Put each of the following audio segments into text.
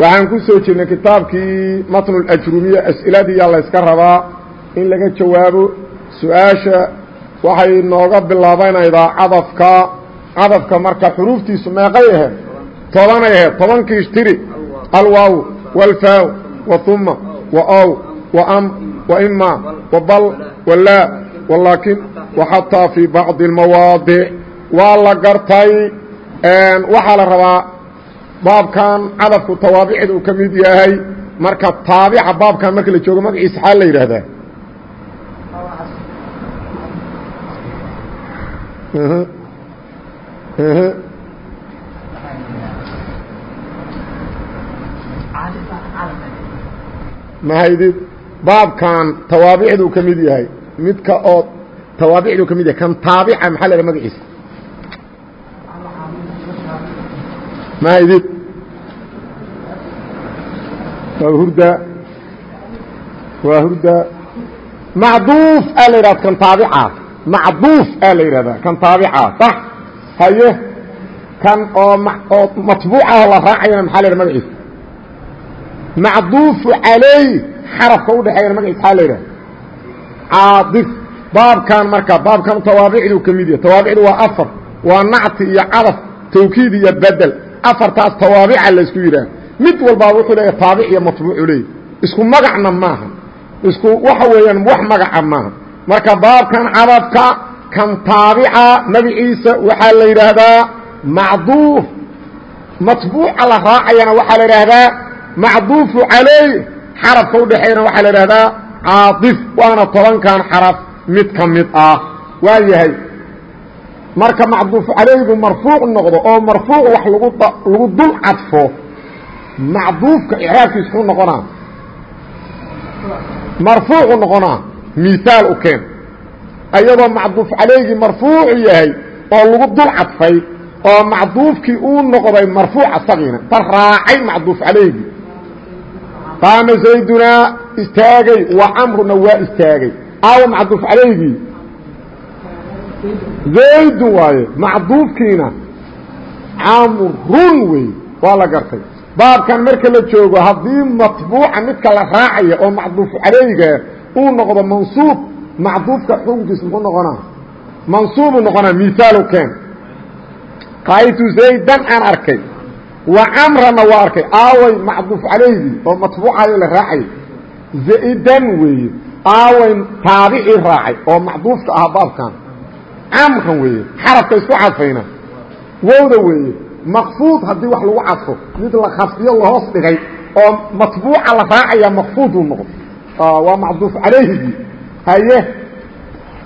waxaan ku soo jirnay kitaabkii matnu ajrumiya as'iladiiyaa la yska rabaa in laga jawaabo su'aasha waxay nooga bilaabanaydaa cadafka cadafka marka xuruuftiisu meeqay aheed tobanay aheed tobankii ishtiri alwaaw walfaaw wa uma wa ow wa am wa ima wa bal walaa walaakin wa xataa fii bacdi almawaadic waa la gartay waxaa la rabaa baabkan cadafku tawaabicda uu ka mid yahay marka taabica baabkan marka la joogo magaciisa xaa la yidhaahdaa. Mahaydid baabkan tawaabicduu ka mid yahay midka oo tawaabicduu ka mid yahay kan taabica maxaa la yidhaha magaciisa? Mahaydid hurda. Waa hurda. Macduuf aa la yidhahda kan taabica. Macduuf aa la yidhahdaa kan taabica. Sax? Haye. Kan oo oo matbuucaho la raacayana maxaa la yidhaha magaciisa? Macduufu calayh xarafka udhexeeyana magaciisa maxaa la yidhaha? Caadif baabkan marka baabkan tawaabicduu ka mid yahay. Tawaabicdu waa afar. Waa nacti iyo cadaf tawkiid iyo bedel. Afartaas tawaabica laysku yidhaah mid walbaa wuxuu leeya taabic iyo matbuucu leey isku magacna maaha. Isku waxa weeyaan wax magaca maaha. Marka baabkan cadafka kan taabica magaciisa waxaa la yidhaahdaa macduuf. Matbuuca la raacayana waxaa la yidhaahdaa macduufu calayh xarafka udhexeeyana waxaa la yidhahdaa caatif waana tobankan xaraf mid ka mid ah. Waa yahay. Marka macduuf calaygu marfuuc noqdo oo marfuuc wax lagu lagu dul cadfo macduufka icraabkiis ku noqonaa. Marfuucu noqonaa miaal u keen. Ayadoo macduuf calaygii marfuucu yahay oo lagu dul cadfay oo macduufkii uu noqday marfuuc asagiina. Ta raacay macduuf calaygii qaama zaydunaa istaagay wa camruna waa istaagay. Aawa macduuf calaygii zaydun waaye macduufkiina camrun wey waa la gartay baabkan marka la joogo haddii matbuuca midka la raacaya oo macduufu calayga uu noqdo mansuub macduufka xukunkiis muxuu noqonaa? Mansuubuu noqonaa miaalu keen. Ra'aytu zaydan aan arkay. Wa camrana waa arkay. Aaway macduuf calaygii oo matbuucayo la raacay. Zaidan weeye. Aaway taabicii raacay oo macduufka ahaa baabkan. Camran weeye. Xarafka isku cadfayna wowda weeye maqfuud haddii wax lagu cadfo mid la khasbiyo lahoos dhigay oo matbuuca la raacaya maqfuuduu noqdo. Waa macduuf calayhigii haye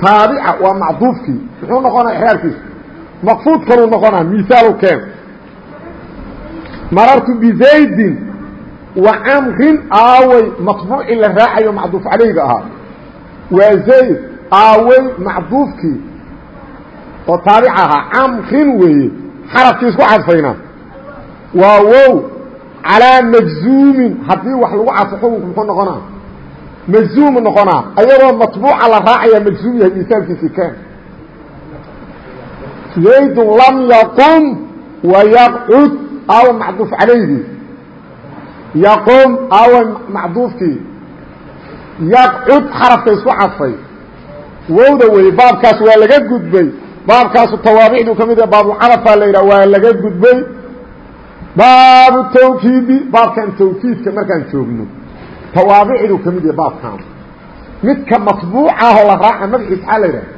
taabica waa macduufkii. Muxuu noqonaa ixraarkiisa? Maqfuud kaluu noqonaa miaalu keen. Marartu bizaydin wa camrin aaway matbuucii la raacayo macduuf calayhiga ahaa. Waa zayd aaway macduufkii oo taabic ahaa camrin weeye xarafkii isku cadfayna waa wow. Calaa majzuumin. Haddii wax lagu cadfo xukunku muxuu noqonaa? Majzuumu noqonaa. Ayadoo matbuuca la raacaya majzuum yahay misaalkiisii keen. Zaydun lam yaqum wa yaqcud aawa macduuf calaygii yaqum aawa macduufkii. Yaqcud xarafka isku cadfay. Wowda wey baabkaas waa laga gudbay baabkaasu tawaabicdu ka mid ah baabulcadafaa la yidhah waa laga gudbay baabu tawkiidi baabkan tawkiidka markaan joogno tawaabicdu ka mid yahay baabkaan midka matbuucaahoo la raaca magaciisa xaa la yidhaha.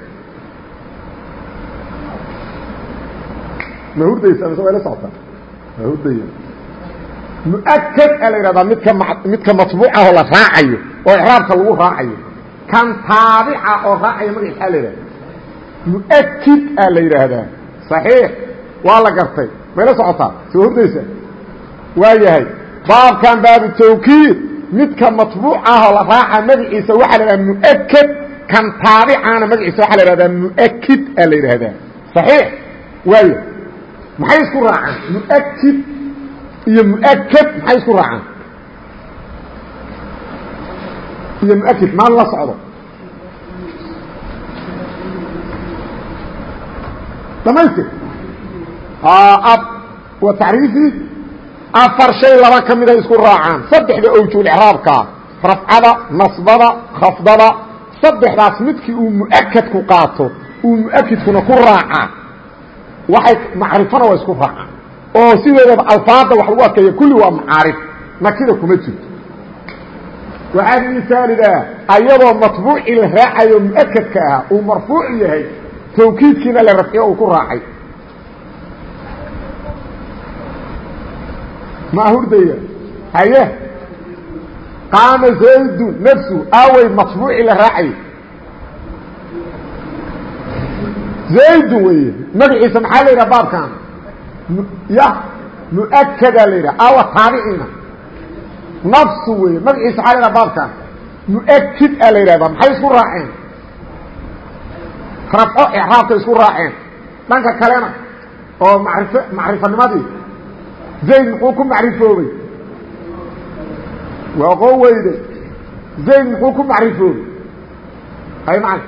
Ma hurdaysa mise way la socotaa ma hurdaya mu'akad aa la yidhahdaa midka midka matbuucaahoo la raacayo oo ixraabka lagu raacayo. Kan taabica oo raacaya magaciisa xaa la yidhaha muakid aa la yidhaahdaa صaxiix waa la gartay. May la socotaa soo hordaysa. Waa yahay. Baabkan baabu tawkiid. Midka matbuuc ahoo la raaca magaciisa waxaa la idhaha mu'aked kan taabicaana magaciisa waxaa la ihahdaa mu'akid aa la yidhaahdaa صaxiix waaya maxay isku raacaan? Mu'akid iyo mu'aked maxay isku raacaan? Iyo mu'akid maal la socdo dhamaystir wa tacriifii afar shay laba ka miday isku raacaan. Saddexda awjuulcraabkaa rafcada nasbada khafdada saddexdaas midkii uu mu'akadku qaato uu mu'akidkuna ku raacaa waxay macrifana waa isku raacaan. Oo sideedaba alfaada wax lagu adkeeya kulli waa macaarif nakida kuma jirto waxaad misaalidaa ayadoo matbuucii la raacayo mu'akadka ah uu marfuuc yahay tawkiidkiina la rafciyo uu ku raacay. Ma hurdaya? Haye? Qaama zaydu nafsu awey matbuuci la raacay. Zaydu weeye magaciisa maxaa la yidhaha baabkan? Ya mu'akadaa la yidhaha awa taabiciina. Nafsu weeye magaciisa maxaa la yidhaha baabkan? Mu'akid aa la yidhahdaa maxay isku raaceen rafco icraabkay isku raaceen. Dhanka kalena oo marif macrifanimadii zayd muxuu ku macrifoobey waa qoo weyde zayd muxuu ku macrifoobey hay maa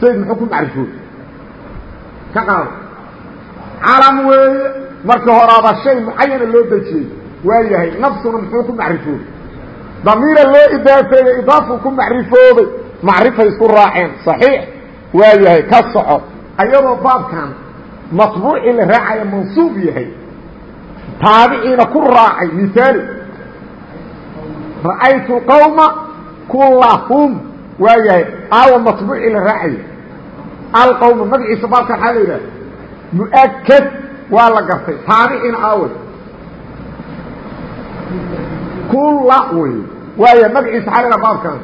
zayd muxuu ku macrifoobey ka qaado. Calam weeye markii horaaba shay mucayana loo dejiyey waa yahay nafsuna muxuu ku macrifoobey damiira loo idaafeeyey idaafuu ku macrifoobey macrifay isku raaceen صaxiix waa yahay ka soco. Ayadoo baabkan maطbuucii la raacaya mansuub yahay. Taabiciina ku raacay miaali ra'aytu qawma kulahum waa yahay aawa maطbuucii la raacaya alqawma magaciisa baabkan maxaa la yidhaha mu'akad waa la gartay. Taabiciina aaway. Kula wey. Waaya magaciisa maxaa la yhaha baabkan.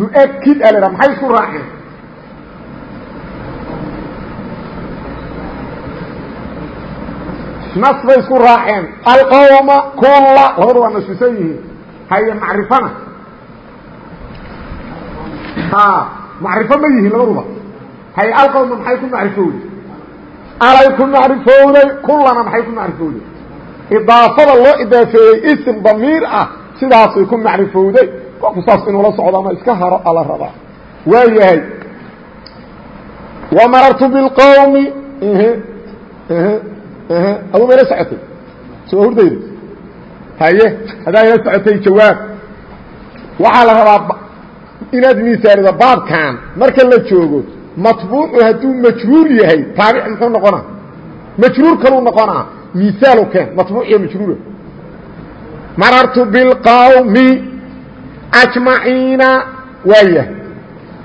Mu'akid a la yhaha maxay isku raaceen nas bay isku raaceen. Alqawma kula labada waa nasbisan yihiin. Haye macrifana. Macrifo ma yihiin labaduba. Haye alqawma maxay ku macrifowday? Alay ku macrifowday kulana maxay ku macrifowday? Idaafada loo idaafeeyey isim damiir ah sidaasay ku macrifowday. Qofku saas inuu la socdo ama iska haro ala rabaa waa yahay wamarartu biاlqawmi aduu ma ila socotay. Soo hurdayda. Haye haddaa ila socotay jawaab. Waxaa la rabaa inaad miisaanido baabkan marka la joogo matbuucu hadduu majruur yahay taabic muxuu noqonaa? Majruur kaluu noqonaa. Miisaalu keen matbuuc iyo majruura marartu bilqawmi ajmaciina waayah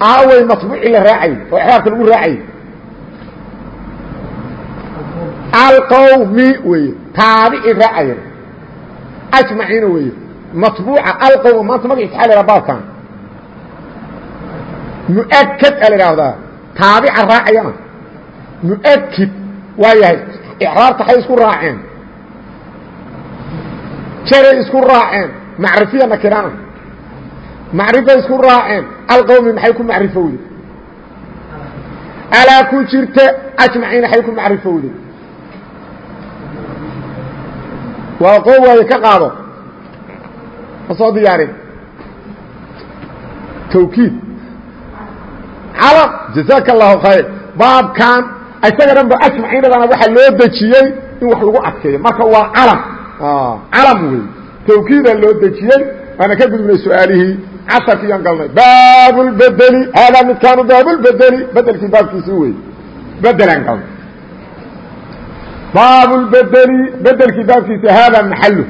aaway matbuucii la raacayy oo exraabka lagu raacayy alqawmi weye taabici raacaya ajmaciina weye maطbuuca alqawm maanta magaciisa a la haha baabkan mu'akad a la idhaahdaa taabica raacayana mu'akid waa yahay icraabta hay isku raaceen. Jaray isku raaceen macrifiya nakirana macrifay isku raaceen alqawmi maxay ku macrifowday alaa ku jirta ajmaciina hay ku macrifowday waa qoo waaye ka qaado. Ma soo diyaarin. Tawkiid. Calam jazaaka allahu khayr. Baabkan isaga dhan ba ajmaciinadana waxaa loo dejiyey in wax lagu adkeeyo. Marka waa calam. Calam wey tawkiidaa loo dejiyey waana ka gudubnay su'aalihii casarkiiyaan galnay. Baabulbedeli haadaa midkaanu baabulbedeli bedelkii baabkiisi wey bedelaan galnay baabulbedeli bedelkii baabkiisa haadaa maxalu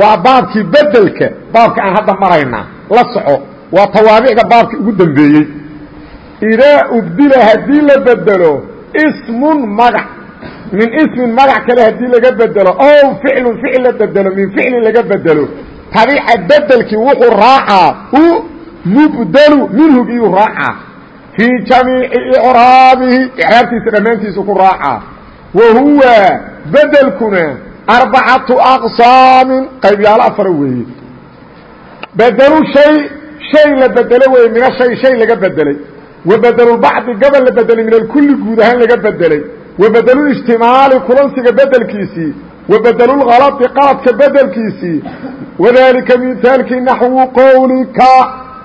waa baabkii bedelka baabka aan hadda maraynaa la soco waa tawaabicda baabkii ugu dambeeyey. Idaa ubdila haddii la bedelo ismun magac. Min ismin magac kale haddii laga bedelo ow ficlun ficil la bedelo min ficlin laga bedelo tabiica bedelkii wuxuu raacaa u mubdelu minhugiyuu raacaa. Fii jamiici icraabihi icraabtiisa dhammaantiisu ku raacaa wa huwa bedelkuna arbacatu aqsaamin. Qaybyaalo afara weeye. Bedelu shay shay la bedelo weeye mina shay shay laga bedelay. Wa bedelulbacdi gobol la bedelay min alkulli guud ahaan laga bedelay. Wa bedelulijtimaali kulansiga bedelkiisii. Wa bedelulhaladi qaladka bedelkiisii. Wadaalika mithaalkii naxwu qowlika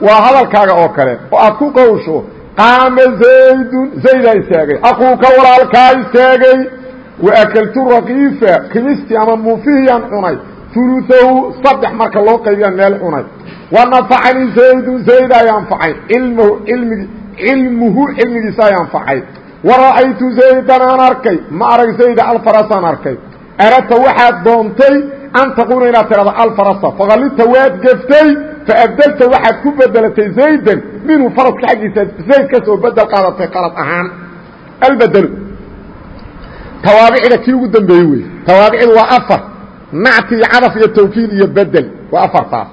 waa hadalkaaga oo kale. Oo aad ku qowsho qaama zaydun zaydaa istaagay aquuka walaalkaa istaagay waakaltu rakiifa kimistii ama muufihiyaan cunay uluahu saddex marka loo qaybiyaan meel cunay wanafacanii zaydun zayd ay anfacay ilmhu ilmigi cilmuhu cilmigiisa ay anfacay wara'aytu zaydan aan arkay ma arag zayda alfarasaan arkay aradta waxaad doontay an taquuna inaad tidhahdo alfarasa faqalita waad geftay faabdelta waxaad ku bedelatay zaydan minhu faraska xaggiisa zayd ka soo bedel qaadatay qalad ahaan albedelu tawaabicda kii ugu dambeeyey wey tawaabicdu waa afar nacti iyo cadaf iyo tawkiid iyo bedel waa afartaas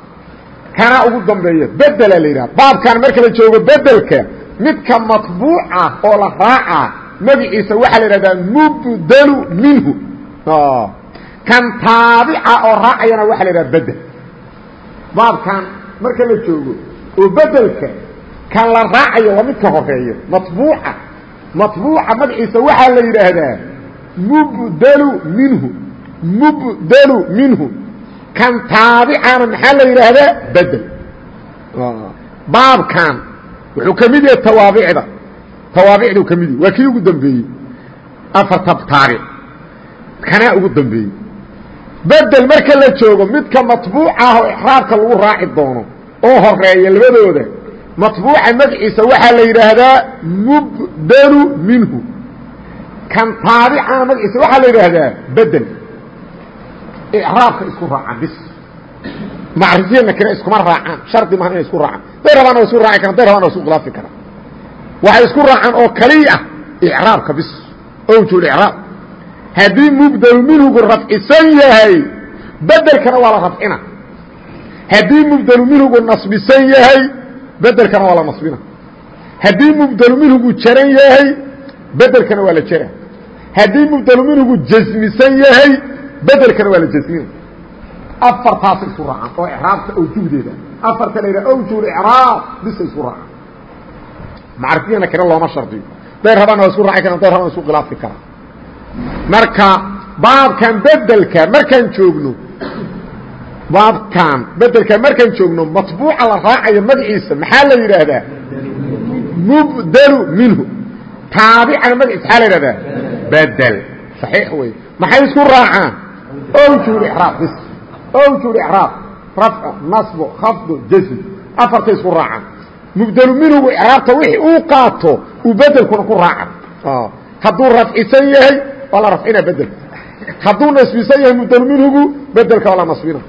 kana ugu dambeeya bedela la yidhaha baabkan marka la joogo bedelka midka maطbuuca oo la raaca magaciisa waxaa la yidhahdaa mubdelu minhu kan taabica oo raacayana waxa la yidhaha bedel baabkan marka la joogo oo bedelka kan la raacayo waa midka horeeyo maطbuuca maطbuuca magaciisa waxaa la yidhaahdaa mubdelu minhu mubdelu minhu. Kan taabicana maxaa la yidhaahdaa? Bedel baabkan wuxuu ka mid yahay tawaabicda tawaabicduu ka mid yahy waa kii ugu dambeeyey. Afarta taabic kanaa ugu dambeeyey bedel marka la joogo midka maطbuuc ah oo ixraabka lagu raaci doono oo horreeya labadooda maطbuuca magaciisa waxaa la yidhaahdaa mubdelu minhu. Kan taabicana magaciisa waxaa la yidhaahdaa bedel icraabka isku raacaan bis. Macrifiyana kale iskuma raacaan shardi maha inay isku raacaan. Day rabaan waa isku raaci karan day rabaan waa isku khilaafi karaan. Waxay isku raacaan oo kaliya icraabka bis. Owjul icraab haddii mubdelu minhugu rafcisan yahay bedelkana waa la rafcina. Haddii mubdelu minhugu nasbisan yahay bedelkana waa la nasbina. Haddii mubdelu minhugu jaran yahay bedelkana waa la jera haddii mubdelu minhugu jasmisan yahay bedelkana waa la jasmina afartaasay isu raacaan oo icraabta awjuhdeeda afarta la yidhaha awjuh icraab bisay isu raacaan. Macrifiyana kale looma shardiyo. Day rabaana waa isku raaci karan day rabaan isku khilaafi karaan marka baabkan bedelka markaan joogno baabkan bedelka markaan joogno maطbuuca la raacayo magaciisa maxaa la yidhaahdaa? Mubdelu minhu. Taabicana magaciisa maxaa la yidhahdaa bedel صaxiix wey maxay isku raacaan? Awjuh icraab bis awjuh icraab. Rafca nasbo khafdo jasm afartay isku raacaan. Mubdelu minhugu icraabta wixii uu qaato uu bedelkuna ku raaca. Hadduu rafcisan yahay waa la rafcina bedelka hadduu nasbisan yahay mubdelu minhugu bedelka waa la nasbina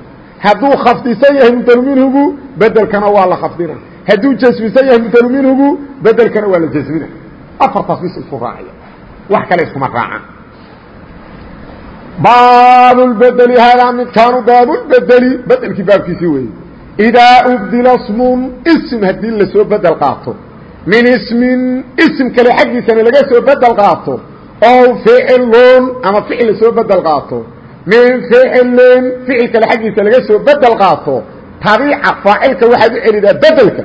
hadduu khafdisan yahay mubdelu minhugu bedelkana waa la khafdina hadduu jasmisan yahay mubdelu minhugu bedelkana waa la jasmina afartaas bis isku raacaya. Wax kale iskuma raacaan baab اbedeli haadaa midkaanu baab اbedeli bedelkii baabkiisii weeye. Idaa ubdila smun ism haddii la soo bedel qaato. Min ismin ism kale xaggiisana laga soo bedel qaato ow ficilun ama ficil la soo bedel qaato. min ficilin ficil kale xaggiisa laga soo bedel qaato. Tabiica faacilka waxaad u celidaa bedelka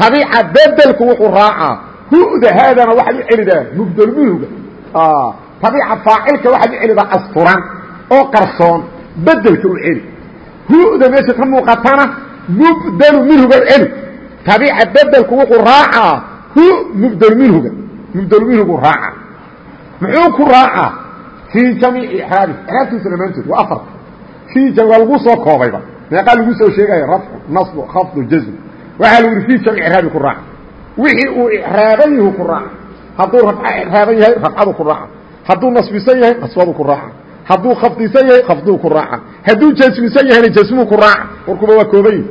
tabiica bedelku wuxuu raacaa. Huda haadana waxaad u celidaa mubdel minhuga tabiica faacilka waxaad u celidaa asturan oo qarsoon. Bedelka u celi. Huda meesha ka muuqatana mubdelu minhuga u celi. Tabiica bedelku wuxuu raacaa. Hu mubdelu minhuga mubdelu minhugu raaca muxuu ku raacaa fii jamiici ixraabi ixraabtiisa dhammaantood waa afarta fii waa lagu soo koobayba meeqaa lagu soo sheegaya rafcu nasbu khafdu jazm waxaa lagu yihi fii jamiici ixraabi ku raaca. Wixii uu icraaban yahu ku raaca. Hadduu icraaban yahay rafcadu ku raaca. Hadduu nasbisan yahay nasbadu ku raaca. Hadduu khafdisan yahay khafduu ku raaca. Hadduu jasmisan yahayna jasmuu ku raaca. Warkuba waa koobayi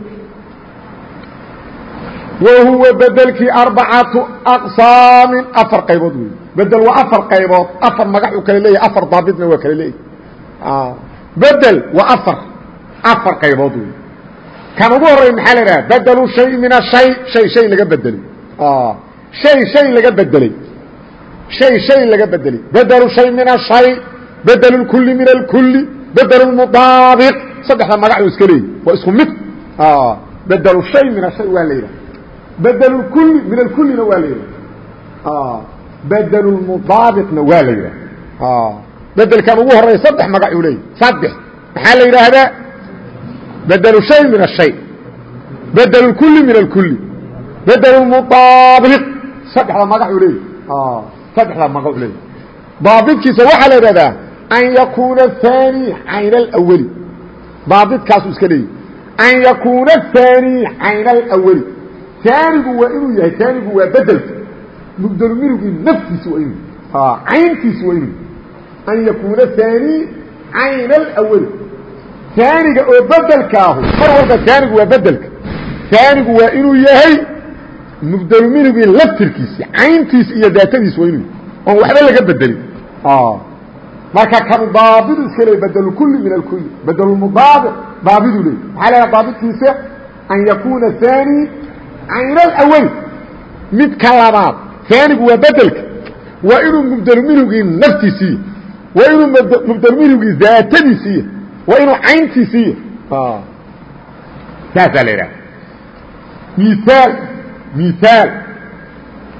wa huwa bedelkii arbacatu aqsaamin afar qaybood wey bedel waa afar qaybood afar magac uu kala leeyahay afar daabitna waa kala leeyahay. Bedel waa afar afar qaybood wey kan ugu horey maxaa la idhaha bedelu shay min ashay shay shay laga bedelay. Shay shay laga bedelay. Shay shay laga bedelay. Bedelu shay min ashay bedel اkuli min اlkuli bedelmudaabiq saddexda magac iska leeyi waa isku mid. Bedelu shay min ashay waa la yidhaha bedelulkuli min alkulina waa la yidhaha bedelulmudaabiqna waa la yidhaha bedelkan ugu horreeya saddex magac uu leeyahy saddex. Maxaa la yidhaahdaa? Bedelu shay. Min ashay bedelulkuli min alkuli bedelulmudaabiq saddexda magac uu leeyahy saddexda magac u leeyahy daabidkiisa waxaa la idhahdaa an yakuuna aani cayn alawali daabidkaasuu iska leeyahy an yakuuna aani cayn alawali aanigu waa inuu yahay aanigu waa bedelka mubdelu minugii naftiisa waa inuu cayntiisa waa inuu an yakuuna aani cayn alawali aaniga oo bedelkaahu mar walba aanigu waa bedelka aanigu waa inuu yahay mubdelu minugii laftirkiisi cayntiisa iyo daatadiisa waa inuu oon waxba laga bedelin marka kan daabidu iska leey badlkuli min alkuli badlmudaabiq daabidu leey maxaa leedaha daabidkiisa an yakuuna haani cayn alawali midka labaad haanigu waa bedelka waa inuu mubdelminugii naftiisiiyo waa inuu mubdelminugii daatadiisiiyo waa inuu cayntiisiiyo saasaa la idhaha miaal miaal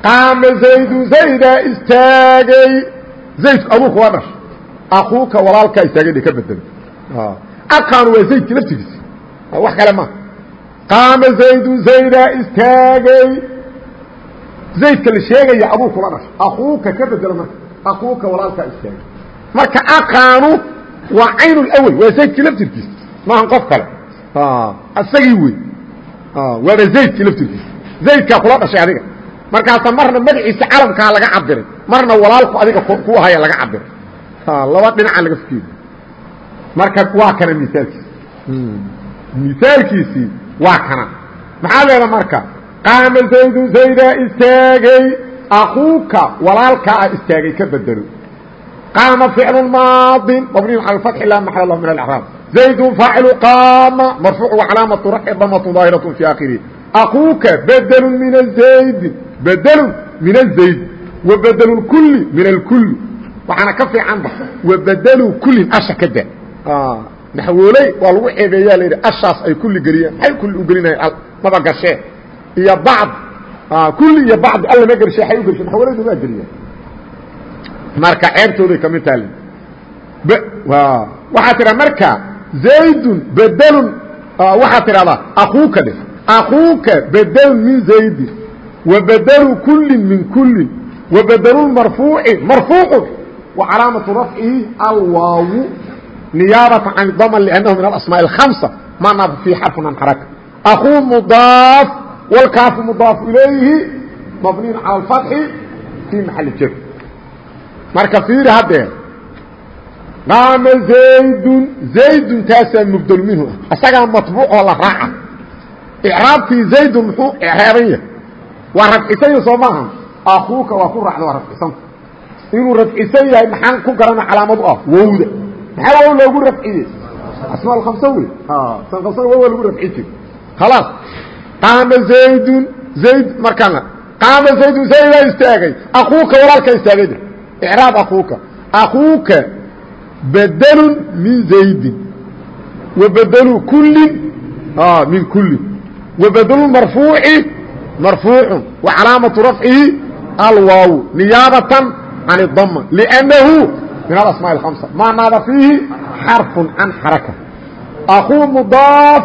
qaama zaydu zaydaa istaagay. Zaydku abuuka waa dhashay. Akuuka walaalkaa istaagay ka bedelo aqaanu waa zaydki laftigiisi wax kale ma. Qaama zaydu zaydaa istaagay zaydka la sheegaya abuu kula dhashay akuuka ka bedelo marka. Akuuka walaalkaa istaagay marka aqaanu waa cayn اlawel waa zaydki laftirkiisa. Maahan qof kale. Isagii wey waaba zaydki laftirkiisa. Zaydkaa kula dhashay adiga. Markaasa marna magaciisa calamkaa laga cabiray marna walaalku adiga ku haya laga cabiray laba dhinaca laga fkeedi marka waa kana miaalkiisi misaalkiisii waa kana. Maxaa leeda marka qaama zaydun zaydaa istaagay akuuka walaalkaa a ah istaagay ka bedelo. Qaama ficlu maadin mabniin cala fatxi laa maxala lahu min alacraab zaydun faacilu qaama marfuuc wa raxi damatu daahiratu fi aakhirihi. Akuuka bedelun min azaydi bedelun min azaydi wa lkulli min alkulli. Waxaana ka fiicanba wa kullin asha ka da. Ah, Naxwooley waa lagu ceebeeyaa la yidhi ashaas ay kulli geliyeen maxay kulli u gelinayeen maba gashee iyo bacd kuli iyo bacd alla ma gershe ay u gershe naxwooleydu waa geliyeen marka ceebtooday ka mid taha waxaa tidha marka zaydun bedelun waxaa tidhahdaa akuuka dhe akuuka bedelun min zaydin وbdl kuli min kuli وbdl marfuuci marfuucu وcalaamaةu rafcihi alwaaw niyaabaةa can dmn لأnnahu min aasmاء الخaمسة ma naab fii xarفun an xaraka akuu mdaaf walkaafu mudaafu ilayhi mabniin cala alfatxi fii maxalli jar marka fiiri haddee qaama zaydun zaydun taasaa mubdel minhu ah isagaa matbuuc oo la raaca icraabtii zaydun muxuu reeban yahay waa rafcisanya soo maaha akuuka waa ku raacda waa rafcisan inuu rafcisan yahay maxaan ku garana calaamadu ah wowda maxaa waaw loogu rafciyey asmaa alkhamsa wey asmaa alkhamsada waa waa lagu rafci jiray khalaas qaama zaydun zayd markaana qaama zaydun zaydaa istaagay akuuka walaalka istaagay icraab akuuka akuuka bedelun min zaydin wa bedelu kullin min kullin wa bedelu marfuuci marfuuع وcalaamaةu rafcihi alwaaw niyaabaة can الdm لأnnahu min aasmاء الخaمسة maa naaba fiihi xarفu can xaraka akuu mdaaf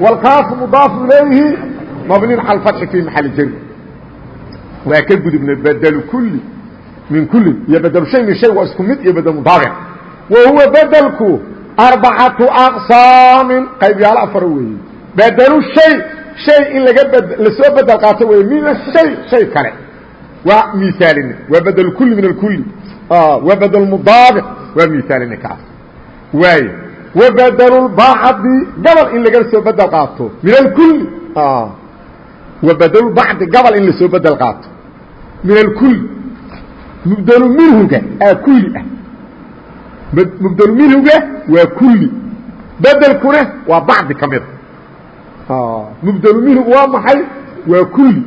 wاlkaafu mudaafu ilayhi mabnin cala اfatxi fii maxali jari waa ka gudubnay badlu kuli min kuli iyo badlu shay min shay waa isku mid iyo badl mudaafir wa huwa bedelku arbacatu aqsaamin qaybyaalo afaro weeye badlu shay shay in lagalasoo bedel qaato wey min ashay shay kale waa miaalina waa badlu kuli min alkuli waa badl mudaafiq waa miaalina kaas waay wa bedl bacdi gabal in laga soo bedel qaato min اkuli wa bedl bacdi gabal in la soo bedel qaato min اkuli mubdlu minhuga aa kuli ah mubdlu minhuga waa kuli bedelkuna waa bacdi ka mida mubdl minhu waa maxay waa kuli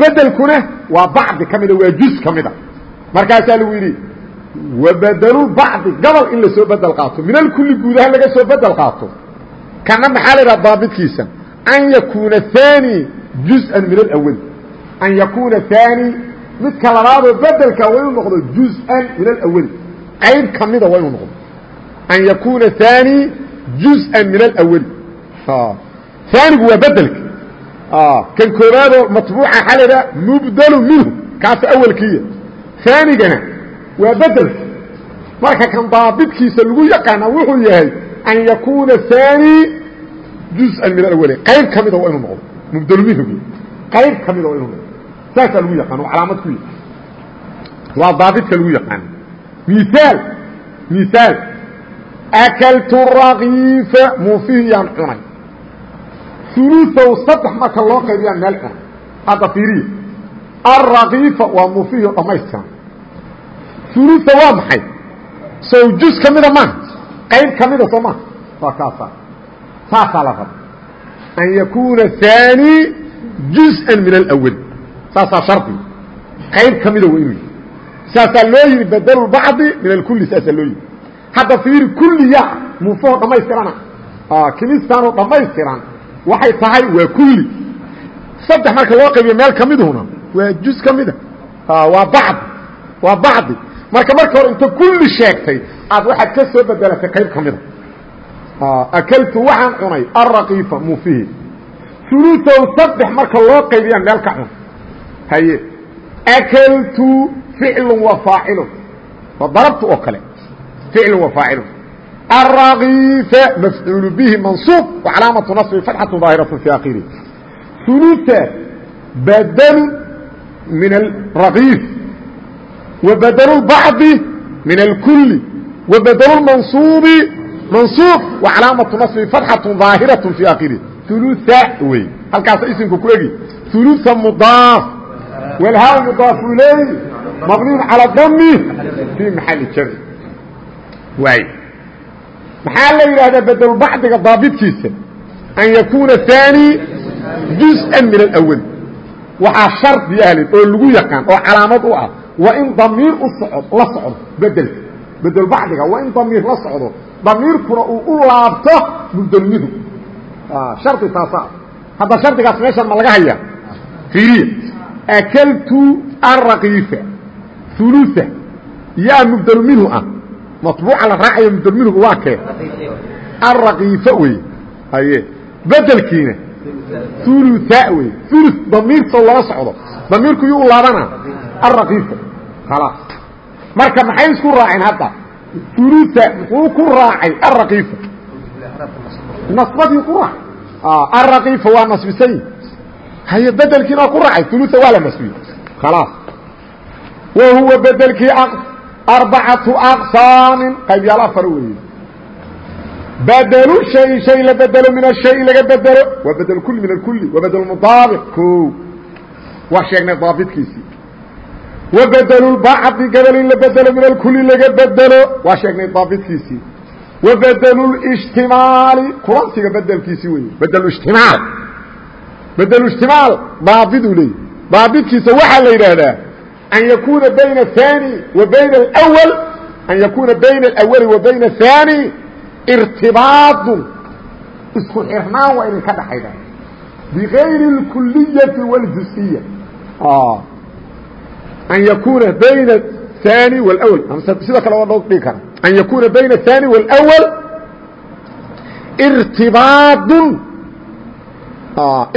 bedelkuna waa bacdi ka mida waa juz ka mida markaasaa lagu yidhi wa badlulbacdi gobol in la soo bedel qaato min alkuli guudaha laga soo bedel qaato kana maxaa la yidhaha daabitkiisa an yakuuna haani juz'an min alawali an yakuuna haani midka labaadoo bedelka waa inuu noqdo juz'an min alawali qayb kamida waa inuu noqdo an yakuuna haani juz'an min alawali haanigu waa bedelka kan koobaadoo matbuuca yidhaha mubdelu minhu kaas awalkiiya haanigana waa bedelka marka kan daabitkiisa lagu yaqaana wuxuu yahay an yakuuna haani juz'an min alawali qayb ka mida waa inuu noqdo. Mubdelu minhugi qayb ka mida waa inuu noqdo. Saasaa lagu yaqaan calaamad ku yahy waa daabitka lagu yaqaano. Miaal miaal akaltu rakiifa muufihiyaan cunay. Uluow saddex marka loo qaybiyaan meel cunay. Hadda fiiriya alrakiifa waa muufihiyo dhammaystiran uluoa waa maxay? Sow juz ka mida maaha qayb ka mida soo maaha waa kaasa saasaa la raba an yakuuna haani juzءa min alawal saasaa shardi. Qayb ka mida waa inuu yihi saasaa loo yihi badl bacdi min alkuli saasaa loo yihi hadda fiiri kulliya muufahoo dhammaystirana. Kimistaanoo dhammaystiran. Waxay tahay waa kulli. Saddex marka loo qaybiyo meel ka midhuna waa juz ka mida. Waa bacdi. Waa bacdi marka marka hore inta kulli sheegtay aad waxaad ka soo bedelatay qayb ka mida ah, akaltu waxaan cunay araqiifa mufihi uluow saddex marka loo qaybiyaan meel ka cun. Haye akaltu ficlu wa faacilun. Waa darabtu oo wa faacilun. Araqiifa mafcuulu bihi mansuub wa calaamatu nasbi fatxatu daahiratu fii akhirihi uluaad badalun min araqiif وبدل البعض من الكل وبدل المنصوب منصوب وعلاaمة نصب فتحة ظاaهرة في آخره ثلث wy halkaas اسمka ku egi ثلث مضاaف والhاء مضاaف إليه مبني على الضم في محل جر waay maxaa la yidhaahdaa bedelbacdiga daabitkiisa an yakuuna ثaanي juزءa min اlأwl waxaa shardi ahlin oo lagu yaqaan oo calaamad u ah waa in damiir u socod la socdo bedelka bedel bacdiga waa in damiir la socdo damiirkuna uu u laabto mubdelmidu ah, shardi taasaa hadda shardigaas meeshaan ma laga haya fiiriya akaltu arakiifa ulua yaa mubdelu minhu ah. Maطbuuca la raacayo mubdel minhuga waa keen arakiifa wey haye. Bedelkiina ulua wey ulu damiirtoo lala socdo. Damiirku yuu laabana? Arakiifa khalaas marka maxay isku raaceen hadda? Uluثa muxuu ku raacay alraqiifa nasbadii ku raacay alraqiifa waa nasbisayi haye bedelkiina ku raacay uluثa waa la nasbiye khalaas wa huwa bedelkii arbacatu aqsaamin qaybyaal afar weeye. Badelu shay shay la bedelo min ashay laga bedelo waa bedel kuli min alkuli waa bedel mudaabiq. Ko waa sheegnay daabitkiisii wa bedelu lbacdi gabal in la bedelo min alkuli laga bedelo waa sheegnay daabitkiisii wa bedelu lishtimaali kulansiga bedelkiisii weye bedelu ishtimaal bedelu ishtimaal daabiduu leeyahy daabitkiisa waxaa la yidhaahdaa an yakuna bayna الثاني wa bayna اأول an yakuna bayna الأwli wa bayna الثاني اrtibaadu isku xirnaan waa inay ka dhaxayda bغayri الkuliyaةi واljuزئiya an yakuna bayna الثاني واأwl sida kale waa dhigi kara an yakuna bayna الثاني والأول rtibaad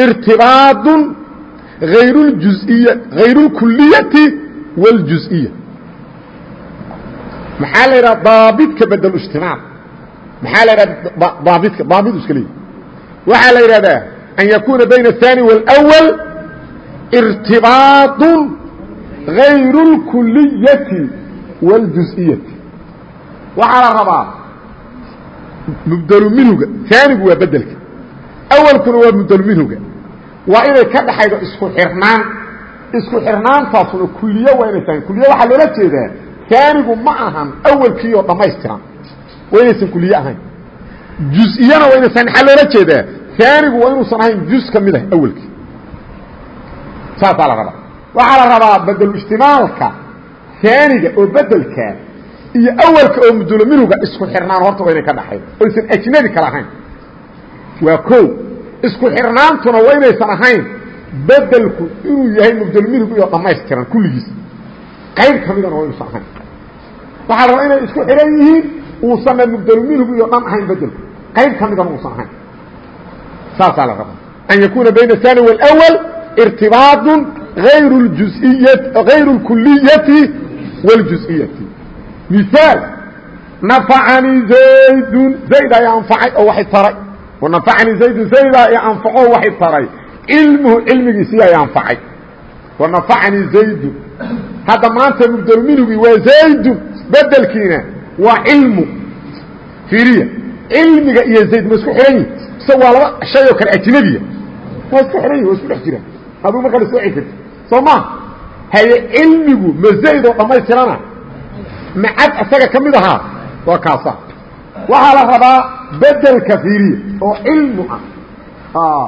irtibaad غayr اjuزiy غayr الkuliyaةi wاljuزiya maxaa la yidhaha daabidka bedel ijtimaac maxaa la yidhaha daabidka daabid iska leeyi waxaa la yidhahdaa an yakuuna bayna الثaanي wاlأwل irtibaaط غayr الkuliyati wاljuز'iyati waxaa la rabaa mubdelu minhuga aanigu waa bedelka awalkuna waa mubdelu minhuga waa inay ka dhaxaydo isku xirnaan isku xirnaantaasuna kuliye waa inay tahay kuliye waxaa loola jeedaa aanigu ma ahan awelkii oo dhammaystiran waa inaysan kuliye ahayn juz-iyana waa inaysan maxaa loola jeedaa aanigu waa inuusan ahayn juz ka mid ah awelkii saasaa la rabaa waxaa la rabaa bedeluijtimaalka aaniga oo bedelka iyo awalka oo mudulaminuga isku xirnaan horta waa inay ka dhaxayn oysan ajnabi kala ahayn. Waa o isku xirnaantuna waa inaysan ahayn bedelku inuu yahay mubdulminugu iyo dhamaystiran kulligiis. Qayb kamidana waa inuusan ahayn. Waxaa la rabaa inay isku xihan yihiin uusanna mubdulminugu iyo dhan ahayn bedelku qayb kamidana uusan ahayn. Saasaa la rabaa. An yakuuna bayna aani wاlأwl irtibaad غayr غayr الكuلiyati والجuزئiyati مثaal نفعني زayd زayd ay anفacay oo waxay taray ونفعني زayd زayd ay anفaco waxay taray cilmhu cilmigiisii ay anفacay ونفعني زaydu hadda maanta mubdl minhugii waa زaydu bedelkiina waa cilmu fiiriya cilmiga iyo zayd ma isku xihan yihin ise waa laba shay oo kale ajnabiya waa isku xihan yihin waa isku dhex jiraan aduu markaa la sooci karti soo ma haye cilmigu ma zayd oo dhammaystirana macad isaga ka mid ahaa waa kaasa. Waxaa la rabaa bedelka fiiriya oo cilmu ah.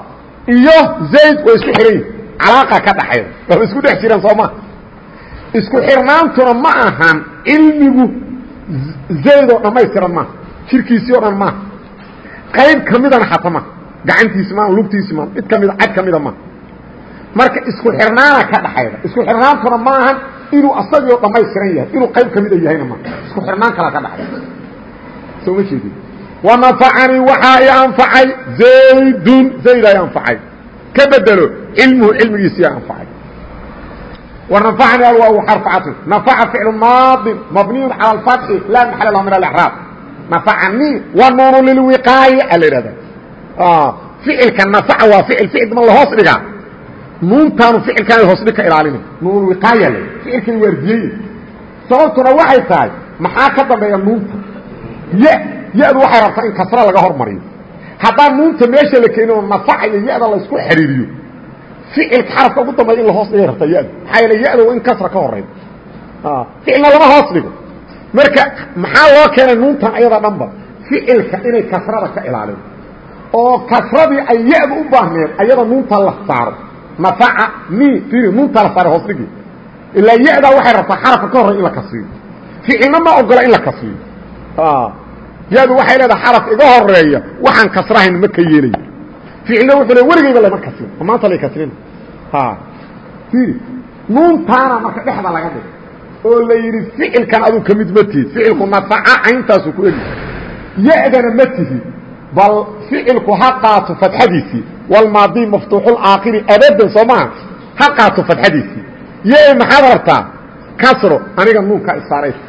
Iyo zayd waa isku xihan yihiin calaaqa ka dhaxayda waaba isku dhex jiraan soo ma isku xirnaantuna ma ahan cilmigu zayd oo dhammaystiran maaha jirkiisii o dhan maaha qayb ka midana xata ma. Gacantiisi ma lugtiisi ma mid kamida cad ka mida ma marka isku xirnaana ka dhaxayda isku xirnaantuna maahan inuu asagio dhammaystiran yahay inuu qayb ka mida ah yahayna maaha. Isku xirnaan kala ka dhaxayda soo ma jeedin wanafacanii waxaa i anfacay zaydun zaydaa i anfacay. Ka bedelo cilmuhu cilmigiisiyaa anfacay. Wanafacanii alwaa xarfacati nafaca ficlu maadin mabniyun cala alfatxi laa maxala lahu min alacraab nafacanii wa nuunu lilwiqaayi a la idhahda ah, ficilka nafaca waa ficil ficil dama lahoos dhigaa nuuntaanu ficilkaana hoos dhig ka ilaalina nuun wiqaaya le ficilkan waardiyey sababtuna waxay tahay maxaa ka dambeeya nuunta ya ya-du waxay rabtaa in kasra laga hormariyo. Haddaa nuunta meesha la keenoo nafaca iyo ya-da laysku xiriiriyo ficilka xarafka ugu dambeeya in la hoos dhigay rabtaa ya-du maxaa yeele ya-da waa in kasra ka horeyda ah, ficilna lama hoos dhigo. Marka maxaa loo keenay nuuntan ayada dhanba? Ficilka inay kasrada ka ilaalin. Oo kasradii ay ya-du u baahneen ayada nuunta la saaro nafaca mi iri nuunta la saara hoos dhigi ilaa ya-daa waxay rabtaa xarafka ka horey in la kasiyo ficilna ma ogola in la kasiyo ya-du waxay leedahay xaraf iga horreeya waxaan kasrahayn ma ka yeelayo ficilna wuxuu le weligayba lama kasin maanta lay kasrin iri nuuntaana marka dhexda laga dhig oo la yidhi ficilkan aduu ka mid ma tihid ficilku nafaca cayntaasu ku egi. Ya-dana ma tihid bal ficilku ha qaato fatxadiisii walmaadi maftuuxulaakiri abadan soo maha ha qaato fatxadiisii ye maxaad rabtaa kasro aniga nuunka isaarays